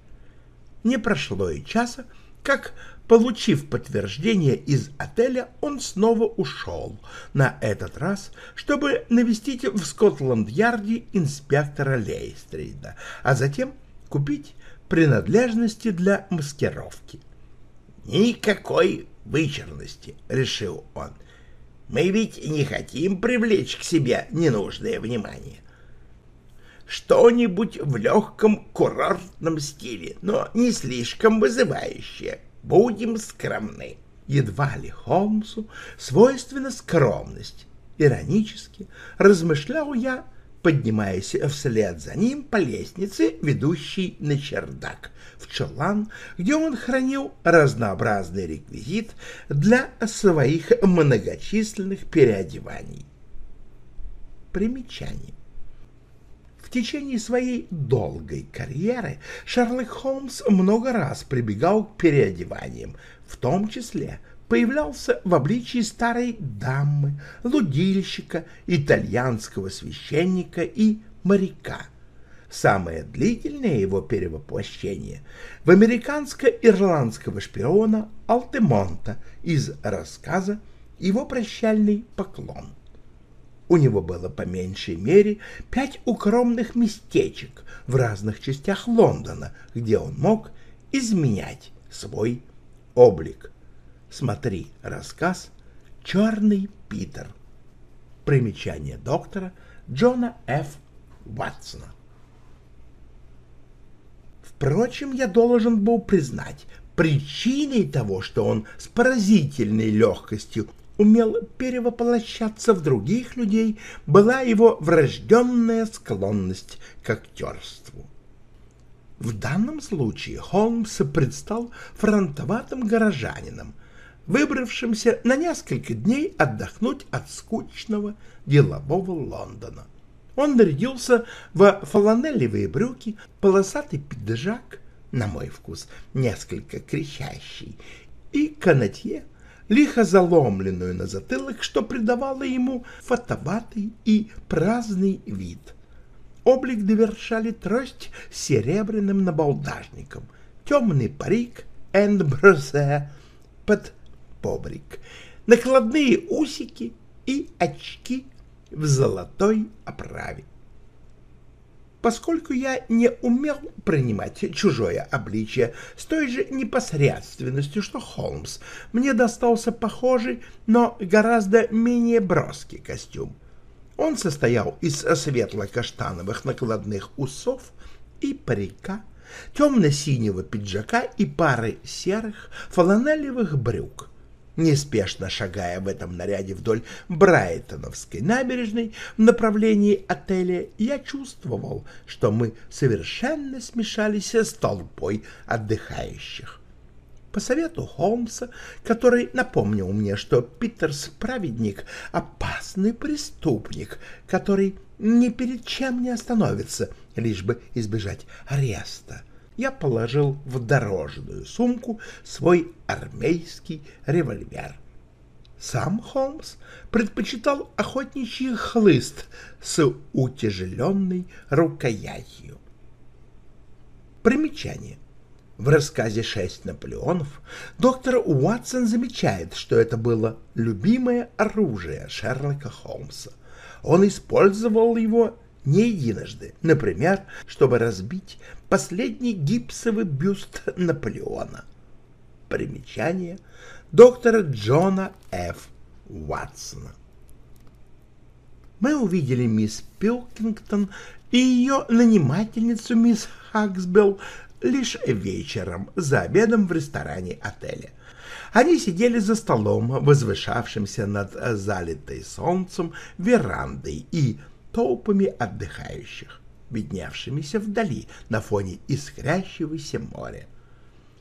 Не прошло и часа, как, получив подтверждение из отеля, он снова ушел, на этот раз, чтобы навестить в Скотланд-Ярде инспектора Лейстрида, а затем купить принадлежности для маскировки. Никакой вычурности, решил он. Мы ведь не хотим привлечь к себе ненужное внимание. Что-нибудь в легком курортном стиле, но не слишком вызывающее. Будем скромны. Едва ли Холмсу свойственна скромность. Иронически размышлял я поднимаясь вслед за ним по лестнице, ведущей на чердак, в чулан, где он хранил разнообразный реквизит для своих многочисленных переодеваний. Примечание. Течение своей долгой карьеры Шерлок Холмс много раз прибегал к переодеваниям, в том числе – появлялся в обличии старой дамы, лудильщика, итальянского священника и моряка. Самое длительное его перевоплощение в американско-ирландского шпиона Алтемонта из рассказа «Его прощальный поклон». У него было по меньшей мере пять укромных местечек в разных частях Лондона, где он мог изменять свой облик. Смотри рассказ «Черный Питер». Примечание доктора Джона Ф. Ватсона. Впрочем, я должен был признать, причиной того, что он с поразительной легкостью умел перевоплощаться в других людей, была его врожденная склонность к актерству. В данном случае Холмс предстал фронтоватым горожанином, выбравшимся на несколько дней отдохнуть от скучного делового Лондона. Он нарядился во фланелевые брюки, полосатый пиджак, на мой вкус, несколько кричащий, и канатье, лихо заломленную на затылок, что придавало ему фотоватый и праздный вид. Облик довершали трость с серебряным набалдажником, темный парик эндбросе под побрик, накладные усики и очки в золотой оправе. Поскольку я не умел принимать чужое обличие с той же непосредственностью, что Холмс, мне достался похожий, но гораздо менее броский костюм. Он состоял из светло-каштановых накладных усов и парика, темно-синего пиджака и пары серых фланелевых брюк. Неспешно шагая в этом наряде вдоль Брайтоновской набережной в направлении отеля, я чувствовал, что мы совершенно смешались с толпой отдыхающих. По совету Холмса, который напомнил мне, что Питерс — праведник, опасный преступник, который ни перед чем не остановится, лишь бы избежать ареста — я положил в дорожную сумку свой армейский револьвер. Сам Холмс предпочитал охотничий хлыст с утяжеленной рукоятью. Примечание. В рассказе «Шесть Наполеонов» доктор Уатсон замечает, что это было любимое оружие Шерлока Холмса. Он использовал его не единожды, например, чтобы разбить последний гипсовый бюст Наполеона. Примечание доктора Джона Ф. Уатсона. Мы увидели мисс Пилкингтон и ее нанимательницу мисс Хаксбелл лишь вечером за обедом в ресторане отеля. Они сидели за столом, возвышавшимся над залитой солнцем верандой и толпами отдыхающих видневшимися вдали на фоне искрящегося моря.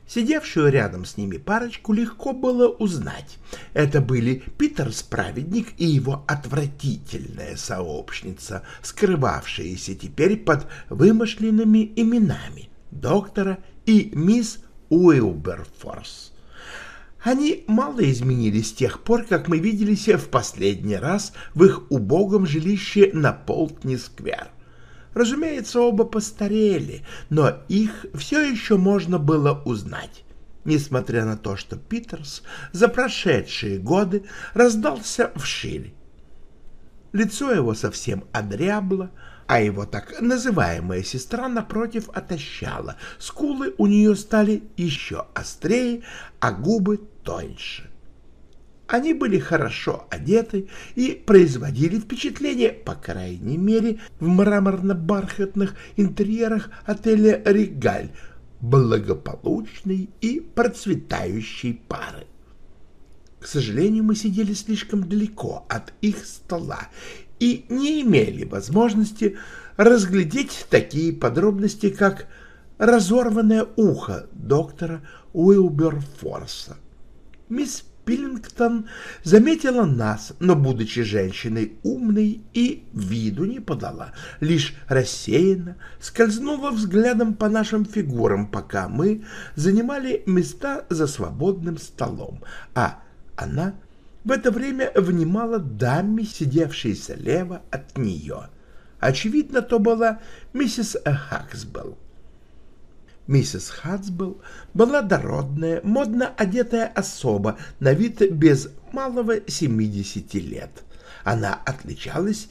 Сидевшую рядом с ними парочку легко было узнать. Это были Питер Справедник и его отвратительная сообщница, скрывавшиеся теперь под вымышленными именами доктора и мисс Уилберфорс. Они мало изменились с тех пор, как мы виделись в последний раз в их убогом жилище на Полтни-сквер. Разумеется, оба постарели, но их все еще можно было узнать, несмотря на то, что Питерс за прошедшие годы раздался вширь. Лицо его совсем одрябло, а его так называемая сестра напротив отощала. Скулы у нее стали еще острее, а губы тоньше. Они были хорошо одеты и производили впечатление, по крайней мере, в мраморно-бархатных интерьерах отеля «Регаль», благополучной и процветающей пары. К сожалению, мы сидели слишком далеко от их стола и не имели возможности разглядеть такие подробности, как разорванное ухо доктора Уилберфорса. Мисс Пиллингтон заметила нас, но, будучи женщиной умной и виду не подала, лишь рассеянно скользнула взглядом по нашим фигурам, пока мы занимали места за свободным столом, а она в это время внимала даме, сидевшей слева от нее. Очевидно, то была миссис Хаксбелл. Миссис Хадсбелл была дородная, модно одетая особа, на вид без малого семидесяти лет. Она отличалась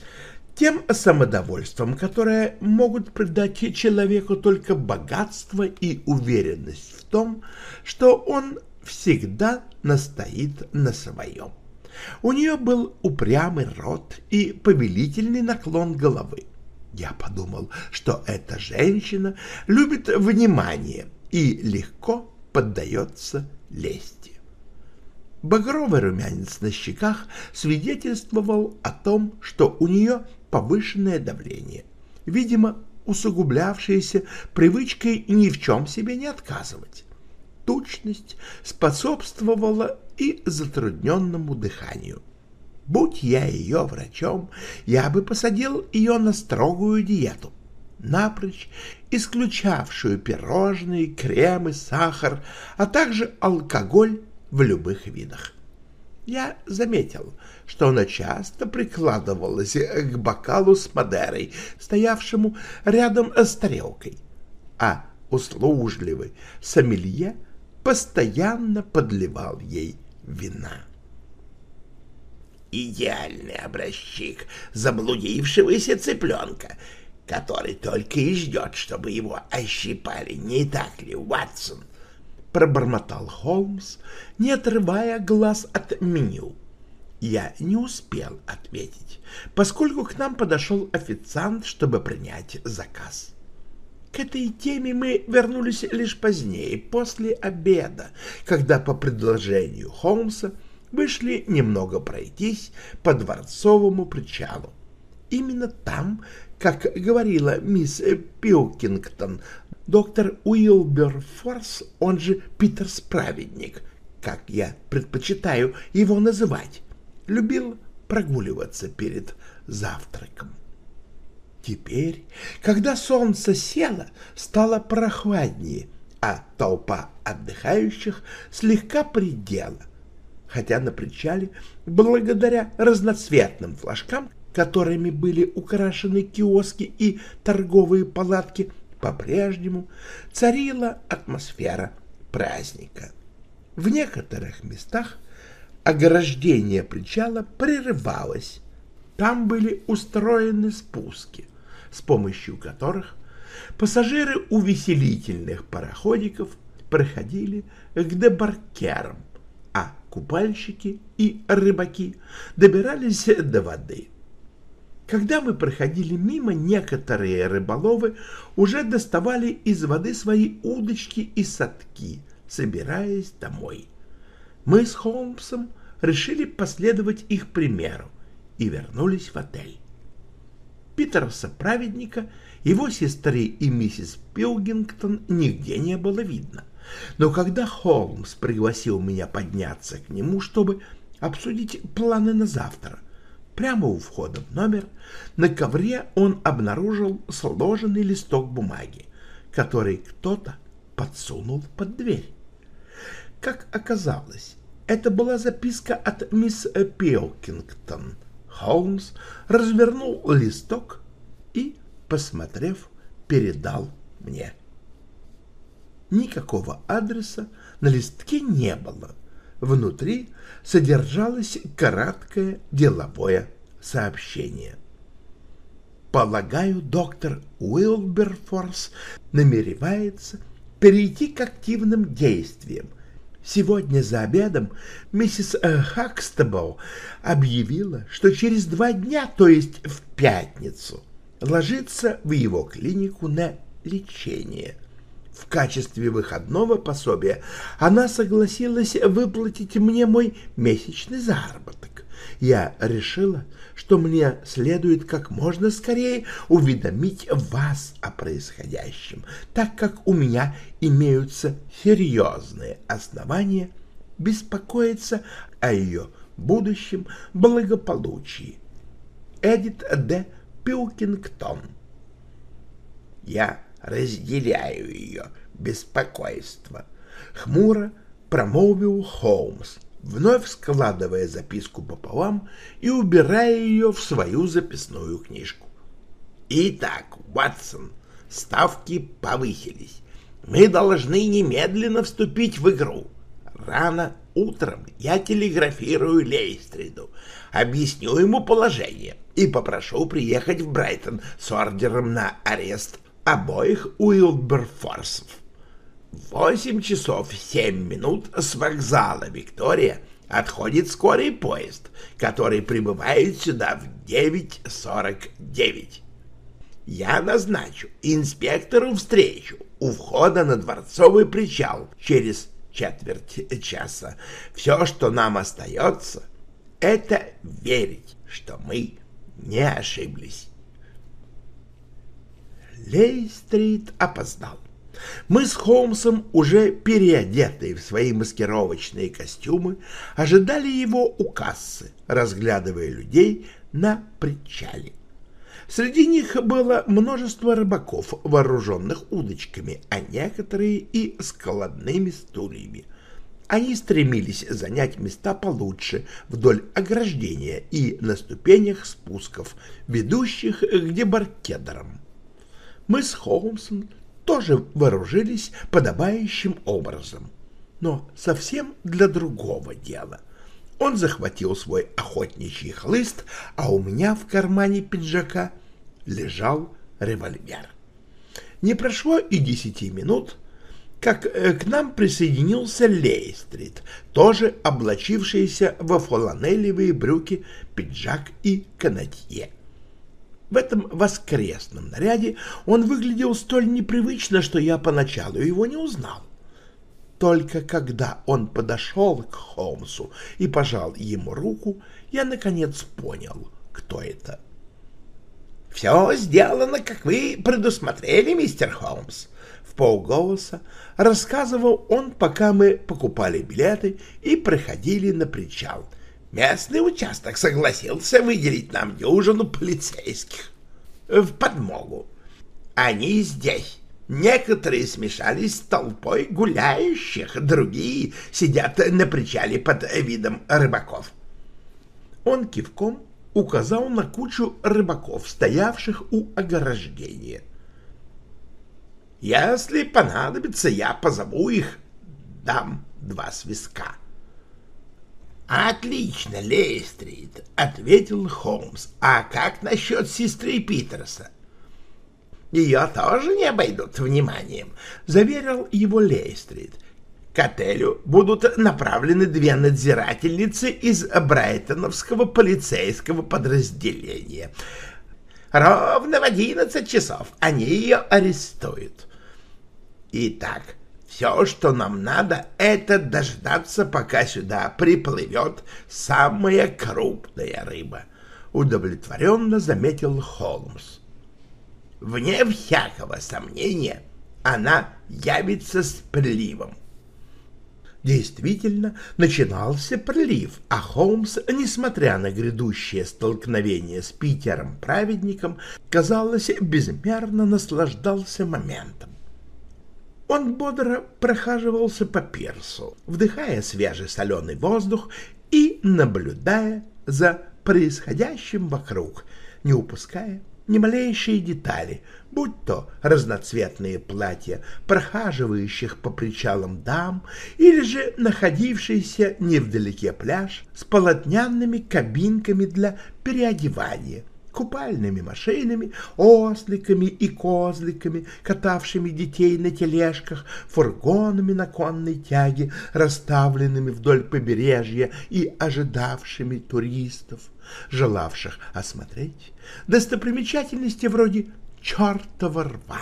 тем самодовольством, которое могут придать человеку только богатство и уверенность в том, что он всегда настоит на своем. У нее был упрямый рот и повелительный наклон головы. Я подумал, что эта женщина любит внимание и легко поддается лести. Багровый румянец на щеках свидетельствовал о том, что у нее повышенное давление. Видимо, усугублявшееся привычкой ни в чем себе не отказывать. Тучность способствовала и затрудненному дыханию. Будь я ее врачом, я бы посадил ее на строгую диету, напрочь исключавшую пирожные, кремы, сахар, а также алкоголь в любых видах. Я заметил, что она часто прикладывалась к бокалу с Мадерой, стоявшему рядом с тарелкой, а услужливый сомелье постоянно подливал ей вина. Идеальный образчик заблудившегося цыпленка, который только и ждет, чтобы его ощипали, не так ли, Ватсон? — пробормотал Холмс, не отрывая глаз от меню. Я не успел ответить, поскольку к нам подошел официант, чтобы принять заказ. К этой теме мы вернулись лишь позднее, после обеда, когда по предложению Холмса вышли немного пройтись по дворцовому причалу. Именно там, как говорила мисс Пилкингтон, доктор Уилберфорс, он же Питер Справедник, как я предпочитаю его называть, любил прогуливаться перед завтраком. Теперь, когда солнце село, стало прохладнее, а толпа отдыхающих слегка предела, хотя на причале, благодаря разноцветным флажкам, которыми были украшены киоски и торговые палатки, по-прежнему царила атмосфера праздника. В некоторых местах ограждение причала прерывалось. Там были устроены спуски, с помощью которых пассажиры увеселительных пароходиков проходили к дебаркерам, купальщики и рыбаки добирались до воды. Когда мы проходили мимо, некоторые рыболовы уже доставали из воды свои удочки и садки, собираясь домой. Мы с Холмсом решили последовать их примеру и вернулись в отель. Питерса праведника, его сестры и миссис Пилгингтон нигде не было видно. Но когда Холмс пригласил меня подняться к нему, чтобы обсудить планы на завтра, Прямо у входа в номер на ковре он обнаружил сложенный листок бумаги, который кто-то подсунул под дверь. Как оказалось, это была записка от мисс Пилкингтон. Холмс развернул листок и, посмотрев, передал мне. Никакого адреса на листке не было, Внутри содержалось краткое деловое сообщение. Полагаю, доктор Уилберфорс намеревается перейти к активным действиям. Сегодня за обедом миссис Хакстебоу объявила, что через два дня, то есть в пятницу, ложится в его клинику на лечение. В качестве выходного пособия она согласилась выплатить мне мой месячный заработок. Я решила, что мне следует как можно скорее уведомить вас о происходящем, так как у меня имеются серьезные основания беспокоиться о ее будущем благополучии. Эдит Д. Пилкингтон Я разделяю ее беспокойство. Хмуро промолвил Холмс, вновь складывая записку пополам и убирая ее в свою записную книжку. Итак, Ватсон, ставки повысились. Мы должны немедленно вступить в игру. Рано утром я телеграфирую Лейстриду, объясню ему положение и попрошу приехать в Брайтон с ордером на арест обоих Уилберфорсов. Восемь часов семь минут с вокзала Виктория отходит скорый поезд, который прибывает сюда в 9.49. Я назначу инспектору встречу у входа на Дворцовый причал через четверть часа. Все, что нам остается, это верить, что мы не ошиблись. Лейстрит опоздал. Мы с Холмсом, уже переодетые в свои маскировочные костюмы, ожидали его у кассы, разглядывая людей на причале. Среди них было множество рыбаков, вооруженных удочками, а некоторые и складными стульями. Они стремились занять места получше вдоль ограждения и на ступенях спусков, ведущих к дебаркедерам. Мы с Холмсом тоже вооружились подобающим образом, но совсем для другого дела. Он захватил свой охотничий хлыст, а у меня в кармане пиджака лежал револьвер. Не прошло и десяти минут, как э, к нам присоединился Лейстрит, тоже облачившийся во фланелевые брюки, пиджак и канатье. В этом воскресном наряде он выглядел столь непривычно, что я поначалу его не узнал. Только когда он подошел к Холмсу и пожал ему руку, я наконец понял, кто это. «Все сделано, как вы предусмотрели, мистер Холмс», — в полголоса рассказывал он, пока мы покупали билеты и проходили на причал — Местный участок согласился выделить нам дюжину полицейских в подмогу. Они здесь. Некоторые смешались с толпой гуляющих, другие сидят на причале под видом рыбаков. Он кивком указал на кучу рыбаков, стоявших у ограждения. «Если понадобится, я позову их, дам два свистка». «Отлично, Лейстрит», — ответил Холмс. «А как насчет сестры Питерса?» «Ее тоже не обойдут вниманием», — заверил его Лейстрит. К отелю будут направлены две надзирательницы из Брайтоновского полицейского подразделения. Ровно в одиннадцать часов они ее арестуют. Итак, все, что нам надо, это дождаться, пока сюда приплывет самая крупная рыба, — удовлетворенно заметил Холмс. Вне всякого сомнения, она явится с приливом. Действительно, начинался прилив, а Холмс, несмотря на грядущее столкновение с Питером-праведником, казалось, безмерно наслаждался моментом. Он бодро прохаживался по пирсу, вдыхая свежий соленый воздух и наблюдая за происходящим вокруг, не упуская ни малейшие детали, будь то разноцветные платья прохаживающих по причалам дам или же находившийся невдалеке пляж с полотняными кабинками для переодевания, купальными машинами, осликами и козликами, катавшими детей на тележках, фургонами на конной тяге, расставленными вдоль побережья и ожидавшими туристов, желавших осмотреть достопримечательности вроде чертова рва.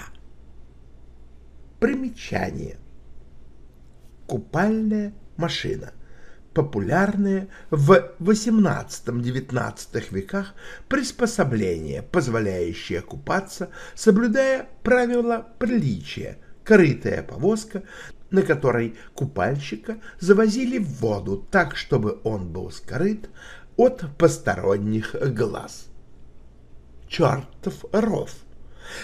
Примечание. Купальная машина популярное в XVIII-XIX веках приспособление, позволяющее купаться, соблюдая правила приличия, крытая повозка, на которой купальщика завозили в воду так, чтобы он был скрыт от посторонних глаз. Чертов ров!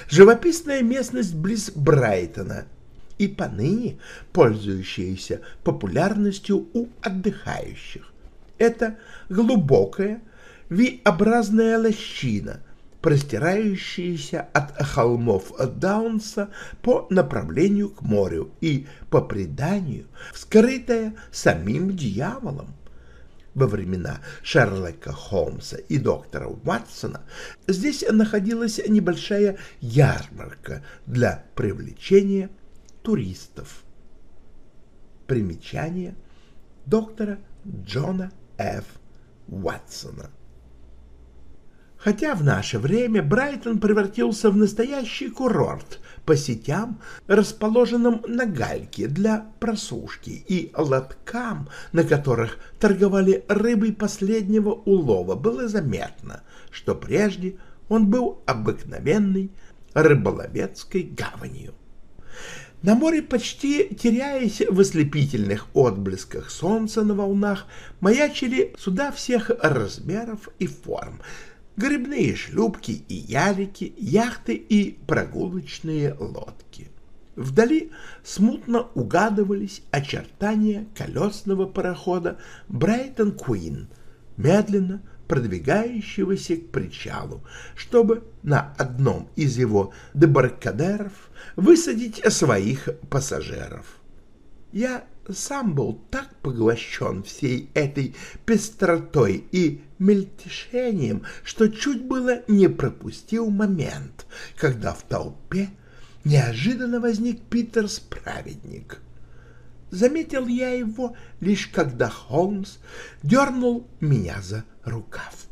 Живописная местность близ Брайтона – и поныне пользующиеся популярностью у отдыхающих. Это глубокая V-образная лощина, простирающаяся от холмов Даунса по направлению к морю и, по преданию, скрытая самим дьяволом. Во времена Шерлока Холмса и доктора Уатсона здесь находилась небольшая ярмарка для привлечения туристов. Примечание доктора Джона Ф. Уатсона. Хотя в наше время Брайтон превратился в настоящий курорт по сетям, расположенным на гальке для просушки и лоткам, на которых торговали рыбой последнего улова, было заметно, что прежде он был обыкновенной рыболовецкой гаванью. На море, почти теряясь в ослепительных отблесках солнца на волнах, маячили суда всех размеров и форм, грибные шлюпки и ялики, яхты и прогулочные лодки. Вдали смутно угадывались очертания колесного парохода Брайтон Куин, медленно продвигающегося к причалу, чтобы на одном из его дебаркадеров высадить своих пассажиров. Я сам был так поглощен всей этой пестротой и мельтешением, что чуть было не пропустил момент, когда в толпе неожиданно возник Питерс-праведник. Заметил я его лишь когда Холмс дернул меня за рукав.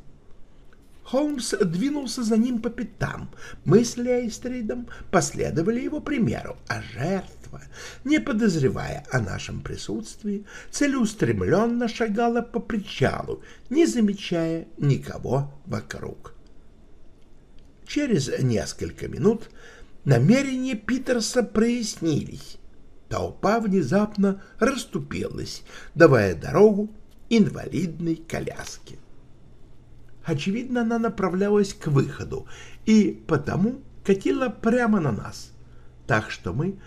Холмс двинулся за ним по пятам. Мы с Лейстридом последовали его примеру, а жертва, не подозревая о нашем присутствии, целеустремленно шагала по причалу, не замечая никого вокруг. Через несколько минут намерения Питерса прояснились. Толпа внезапно расступилась, давая дорогу инвалидной коляске. Очевидно, она направлялась к выходу и потому катила прямо на нас. Так что мы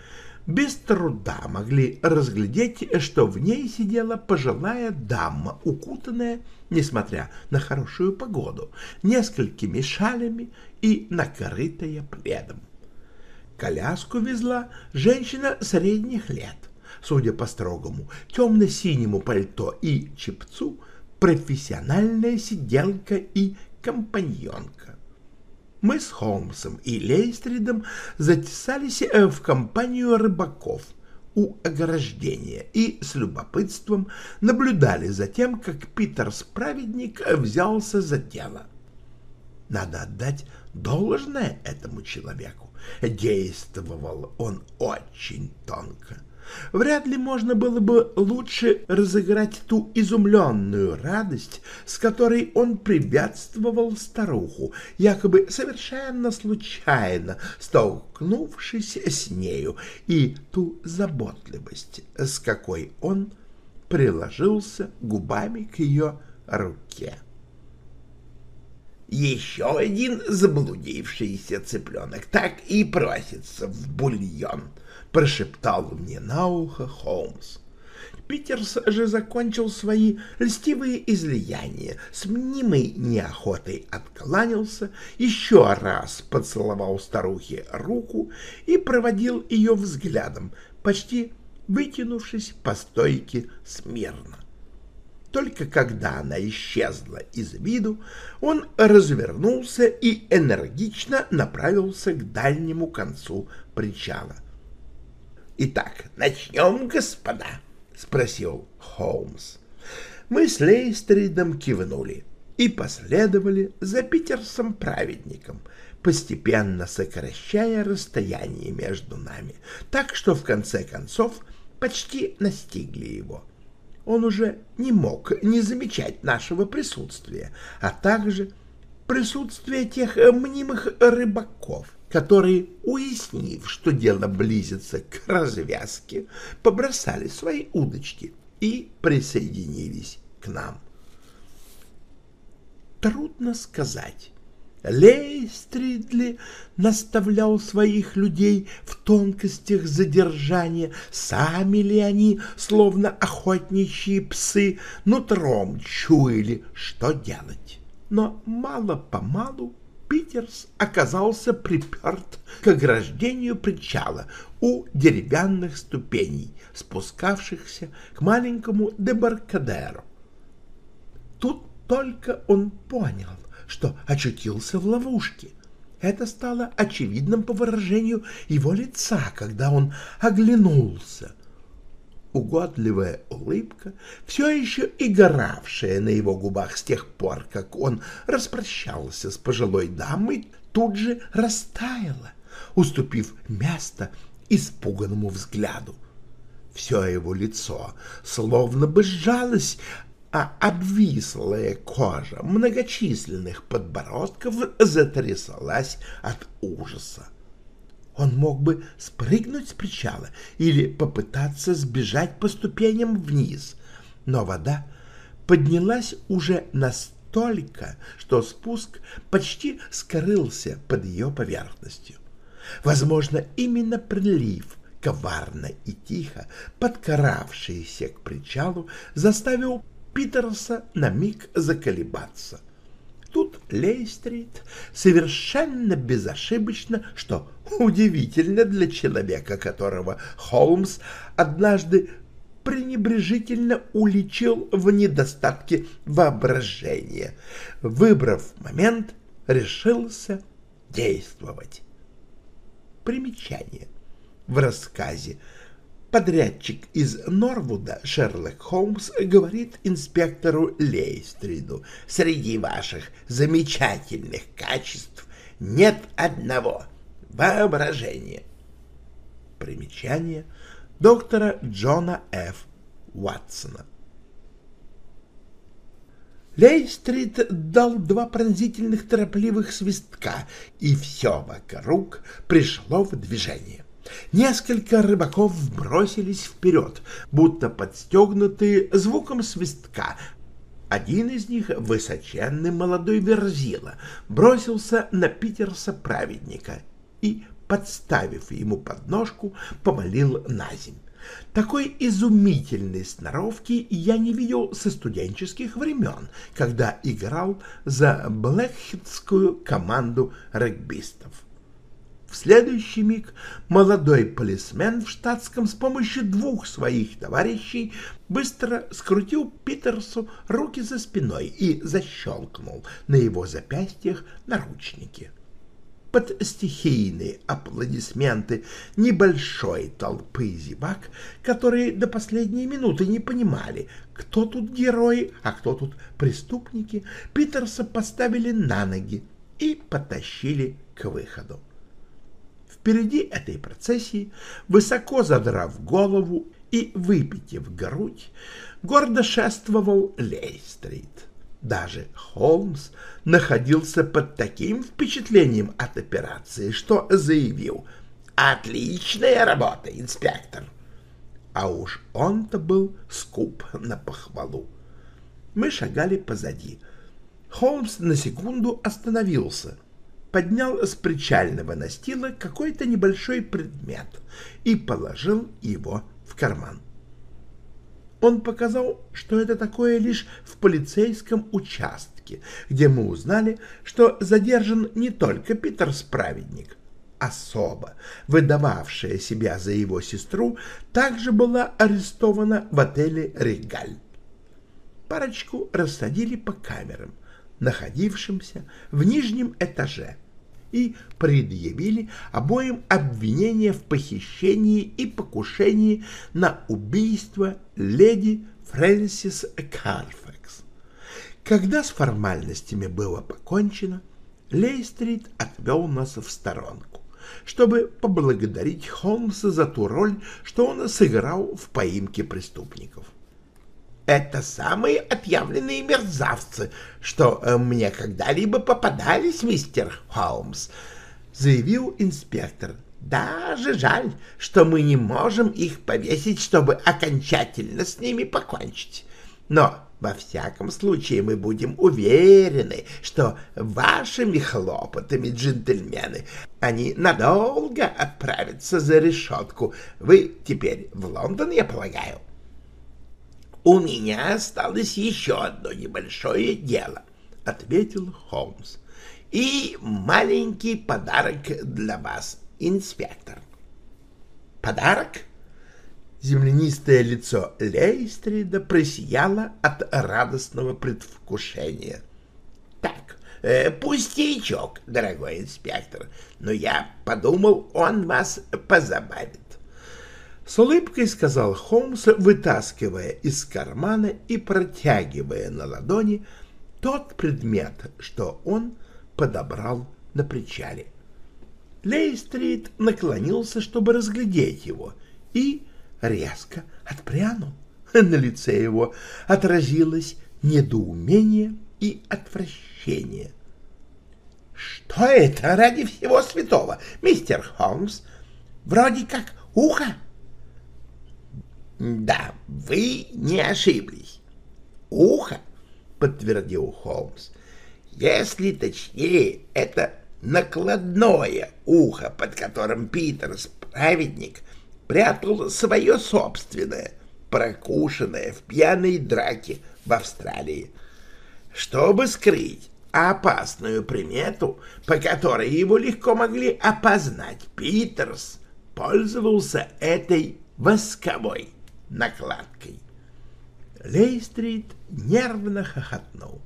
без труда могли разглядеть, что в ней сидела пожилая дама, укутанная, несмотря на хорошую погоду, несколькими шалями и накрытая пледом. Коляску везла женщина средних лет. Судя по строгому темно-синему пальто и чепцу, профессиональная сиделка и компаньонка. Мы с Холмсом и Лейстридом затесались э, в компанию рыбаков у ограждения и с любопытством наблюдали за тем, как Питер-справедник взялся за дело. Надо отдать должное этому человеку. Действовал он очень тонко. Вряд ли можно было бы лучше разыграть ту изумленную радость, с которой он приветствовал старуху, якобы совершенно случайно столкнувшись с нею, и ту заботливость, с какой он приложился губами к ее руке. Еще один заблудившийся цыпленок так и просится в бульон —— прошептал мне на ухо Холмс. Питерс же закончил свои льстивые излияния, с мнимой неохотой откланялся, еще раз поцеловал старухе руку и проводил ее взглядом, почти вытянувшись по стойке смирно. Только когда она исчезла из виду, он развернулся и энергично направился к дальнему концу причала — Итак, начнем, господа, — спросил Холмс. Мы с Лейстридом кивнули и последовали за Питерсом-праведником, постепенно сокращая расстояние между нами, так что в конце концов почти настигли его. Он уже не мог не замечать нашего присутствия, а также присутствия тех мнимых рыбаков, которые, уяснив, что дело близится к развязке, побросали свои удочки и присоединились к нам. Трудно сказать, Лейстридли наставлял своих людей в тонкостях задержания, сами ли они, словно охотничьи псы, нутром чуяли, что делать. Но мало-помалу Питерс оказался приперт к ограждению причала у деревянных ступеней, спускавшихся к маленькому дебаркадеру. Тут только он понял, что очутился в ловушке. Это стало очевидным по выражению его лица, когда он оглянулся угодливая улыбка, все еще игравшая на его губах с тех пор, как он распрощался с пожилой дамой, тут же растаяла, уступив место испуганному взгляду. Все его лицо словно бы сжалось, а обвислая кожа многочисленных подбородков затрясалась от ужаса. Он мог бы спрыгнуть с причала или попытаться сбежать по ступеням вниз, но вода поднялась уже настолько, что спуск почти скрылся под ее поверхностью. Возможно, именно прилив, коварно и тихо подкаравшийся к причалу, заставил Питерса на миг заколебаться. Тут Лейстрит совершенно безошибочно, что удивительно для человека, которого Холмс однажды пренебрежительно уличил в недостатке воображения. Выбрав момент, решился действовать. Примечание. В рассказе Подрядчик из Норвуда, Шерлок Холмс, говорит инспектору Лейстриду, «Среди ваших замечательных качеств нет одного — воображения». Примечание доктора Джона Ф. Уатсона. Лейстрид дал два пронзительных торопливых свистка, и все вокруг пришло в движение. Несколько рыбаков бросились вперед, будто подстегнутые звуком свистка. Один из них, высоченный молодой верзила, бросился на Питерса-праведника и, подставив ему подножку, помолил на земь. Такой изумительной сноровки я не видел со студенческих времен, когда играл за Блэкхитскую команду регбистов. В следующий миг молодой полисмен в штатском с помощью двух своих товарищей быстро скрутил Питерсу руки за спиной и защелкнул на его запястьях наручники. Под стихийные аплодисменты небольшой толпы зевак, которые до последней минуты не понимали, кто тут герои, а кто тут преступники, Питерса поставили на ноги и потащили к выходу. Впереди этой процессии, высоко задрав голову и выпитив грудь, гордо шествовал Лейстрит. Даже Холмс находился под таким впечатлением от операции, что заявил «Отличная работа, инспектор!» А уж он-то был скуп на похвалу. Мы шагали позади. Холмс на секунду остановился — поднял с причального настила какой-то небольшой предмет и положил его в карман. Он показал, что это такое лишь в полицейском участке, где мы узнали, что задержан не только Питер Справедник. Особо, выдававшая себя за его сестру, также была арестована в отеле «Регаль». Парочку рассадили по камерам — находившимся в нижнем этаже, и предъявили обоим обвинения в похищении и покушении на убийство леди Фрэнсис Карфекс. Когда с формальностями было покончено, Лейстрит отвел нас в сторонку, чтобы поблагодарить Холмса за ту роль, что он сыграл в поимке преступников. Это самые отъявленные мерзавцы, что э, мне когда-либо попадались, мистер Холмс, — заявил инспектор. Даже жаль, что мы не можем их повесить, чтобы окончательно с ними покончить. Но во всяком случае мы будем уверены, что вашими хлопотами, джентльмены, они надолго отправятся за решетку. Вы теперь в Лондон, я полагаю? «У меня осталось еще одно небольшое дело», — ответил Холмс. «И маленький подарок для вас, инспектор». «Подарок?» Землянистое лицо Лейстрида просияло от радостного предвкушения. «Так, э, пустячок, дорогой инспектор, но я подумал, он вас позабавит. С улыбкой сказал Холмс, вытаскивая из кармана и протягивая на ладони тот предмет, что он подобрал на причале. Лейстрит наклонился, чтобы разглядеть его, и резко отпрянул. На лице его отразилось недоумение и отвращение. Что это ради всего святого, мистер Холмс? Вроде как ухо. Да, вы не ошиблись. Ухо, подтвердил Холмс. Если точнее, это накладное ухо, под которым Питерс, праведник, прятал свое собственное, прокушенное в пьяной драке в Австралии. Чтобы скрыть опасную примету, по которой его легко могли опознать, Питерс пользовался этой восковой накладкой. Лейстрит нервно хохотнул.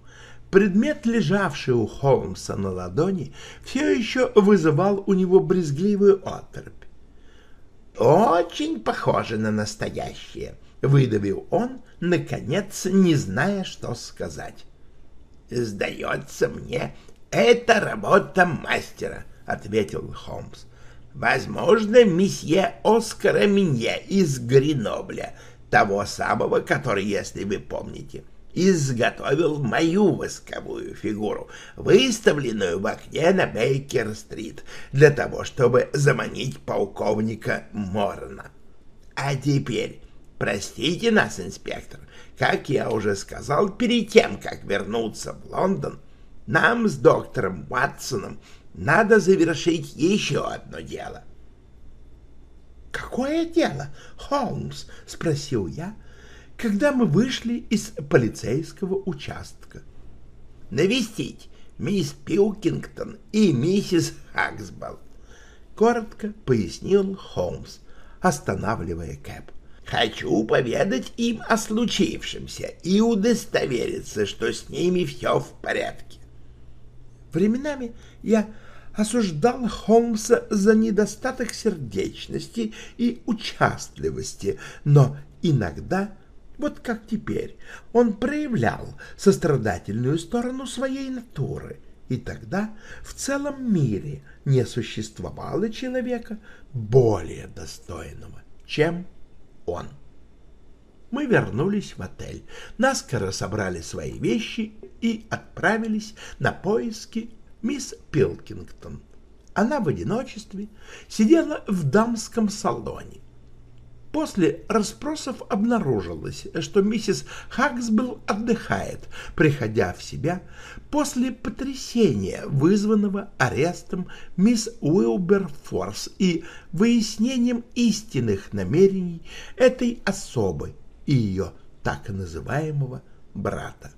Предмет, лежавший у Холмса на ладони, все еще вызывал у него брезгливую оторопь. «Очень похоже на настоящее», — выдавил он, наконец, не зная, что сказать. «Сдается мне, это работа мастера», — ответил Холмс. «Возможно, месье Оскара Минье из Гренобля, того самого, который, если вы помните, изготовил мою восковую фигуру, выставленную в окне на Бейкер-стрит, для того, чтобы заманить полковника Морна. А теперь, простите нас, инспектор, как я уже сказал, перед тем, как вернуться в Лондон, нам с доктором Уатсоном надо завершить еще одно дело. «Какое дело, Холмс?» — спросил я, когда мы вышли из полицейского участка. «Навестить мисс Пилкингтон и миссис Хаксбелл», — коротко пояснил Холмс, останавливая Кэп. «Хочу поведать им о случившемся и удостовериться, что с ними все в порядке». Временами я осуждал Холмса за недостаток сердечности и участливости, но иногда вот как теперь, он проявлял сострадательную сторону своей натуры, и тогда в целом мире не существовало человека более достойного, чем он. Мы вернулись в отель, наскоро собрали свои вещи и отправились на поиски мисс Пилкингтон. Она в одиночестве сидела в дамском салоне, После расспросов обнаружилось, что миссис Хаксбелл отдыхает, приходя в себя после потрясения, вызванного арестом мисс Уилберфорс и выяснением истинных намерений этой особы и ее так называемого брата.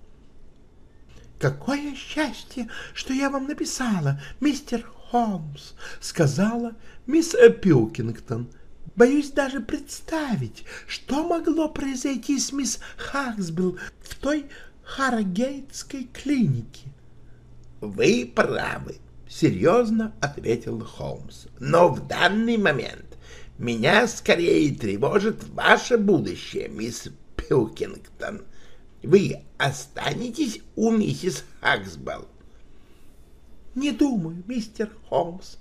«Какое счастье, что я вам написала, мистер Холмс!» — сказала мисс Пилкингтон — Боюсь даже представить, что могло произойти с мисс Хаксбилл в той Харрогейтской клинике. — Вы правы, — серьезно ответил Холмс. — Но в данный момент меня скорее тревожит ваше будущее, мисс Пилкингтон. Вы останетесь у миссис Хаксбелл? Не думаю, мистер Холмс.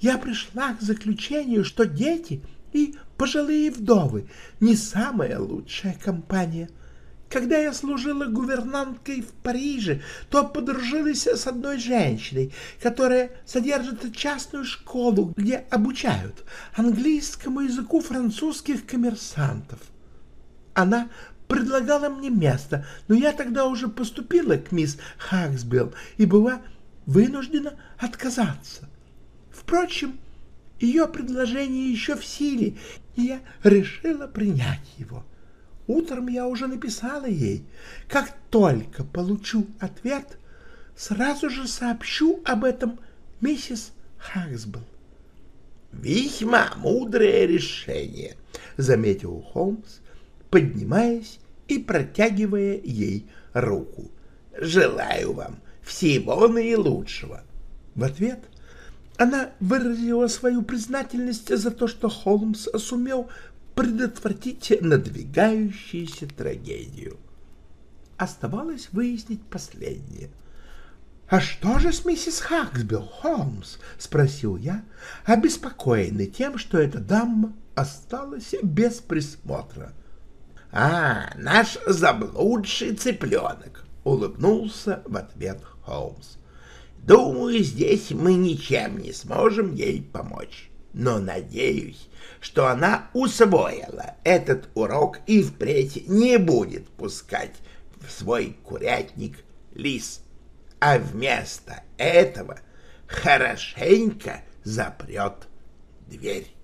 Я пришла к заключению, что дети и пожилые вдовы — не самая лучшая компания. Когда я служила гувернанткой в Париже, то подружилась с одной женщиной, которая содержит частную школу, где обучают английскому языку французских коммерсантов. Она предлагала мне место, но я тогда уже поступила к мисс Хаксбилл и была вынуждена отказаться. Впрочем, ее предложение еще в силе, и я решила принять его. Утром я уже написала ей. Как только получу ответ, сразу же сообщу об этом миссис Хаксбелл. «Весьма мудрое решение», — заметил Холмс, поднимаясь и протягивая ей руку. «Желаю вам всего наилучшего». В ответ — она выразила свою признательность за то, что Холмс сумел предотвратить надвигающуюся трагедию. Оставалось выяснить последнее. «А что же с миссис Хаксбилл, Холмс?» — спросил я, обеспокоенный тем, что эта дама осталась без присмотра. «А, наш заблудший цыпленок!» — улыбнулся в ответ Холмс. Думаю, здесь мы ничем не сможем ей помочь. Но надеюсь, что она усвоила этот урок и впредь не будет пускать в свой курятник лис, а вместо этого хорошенько запрет дверь.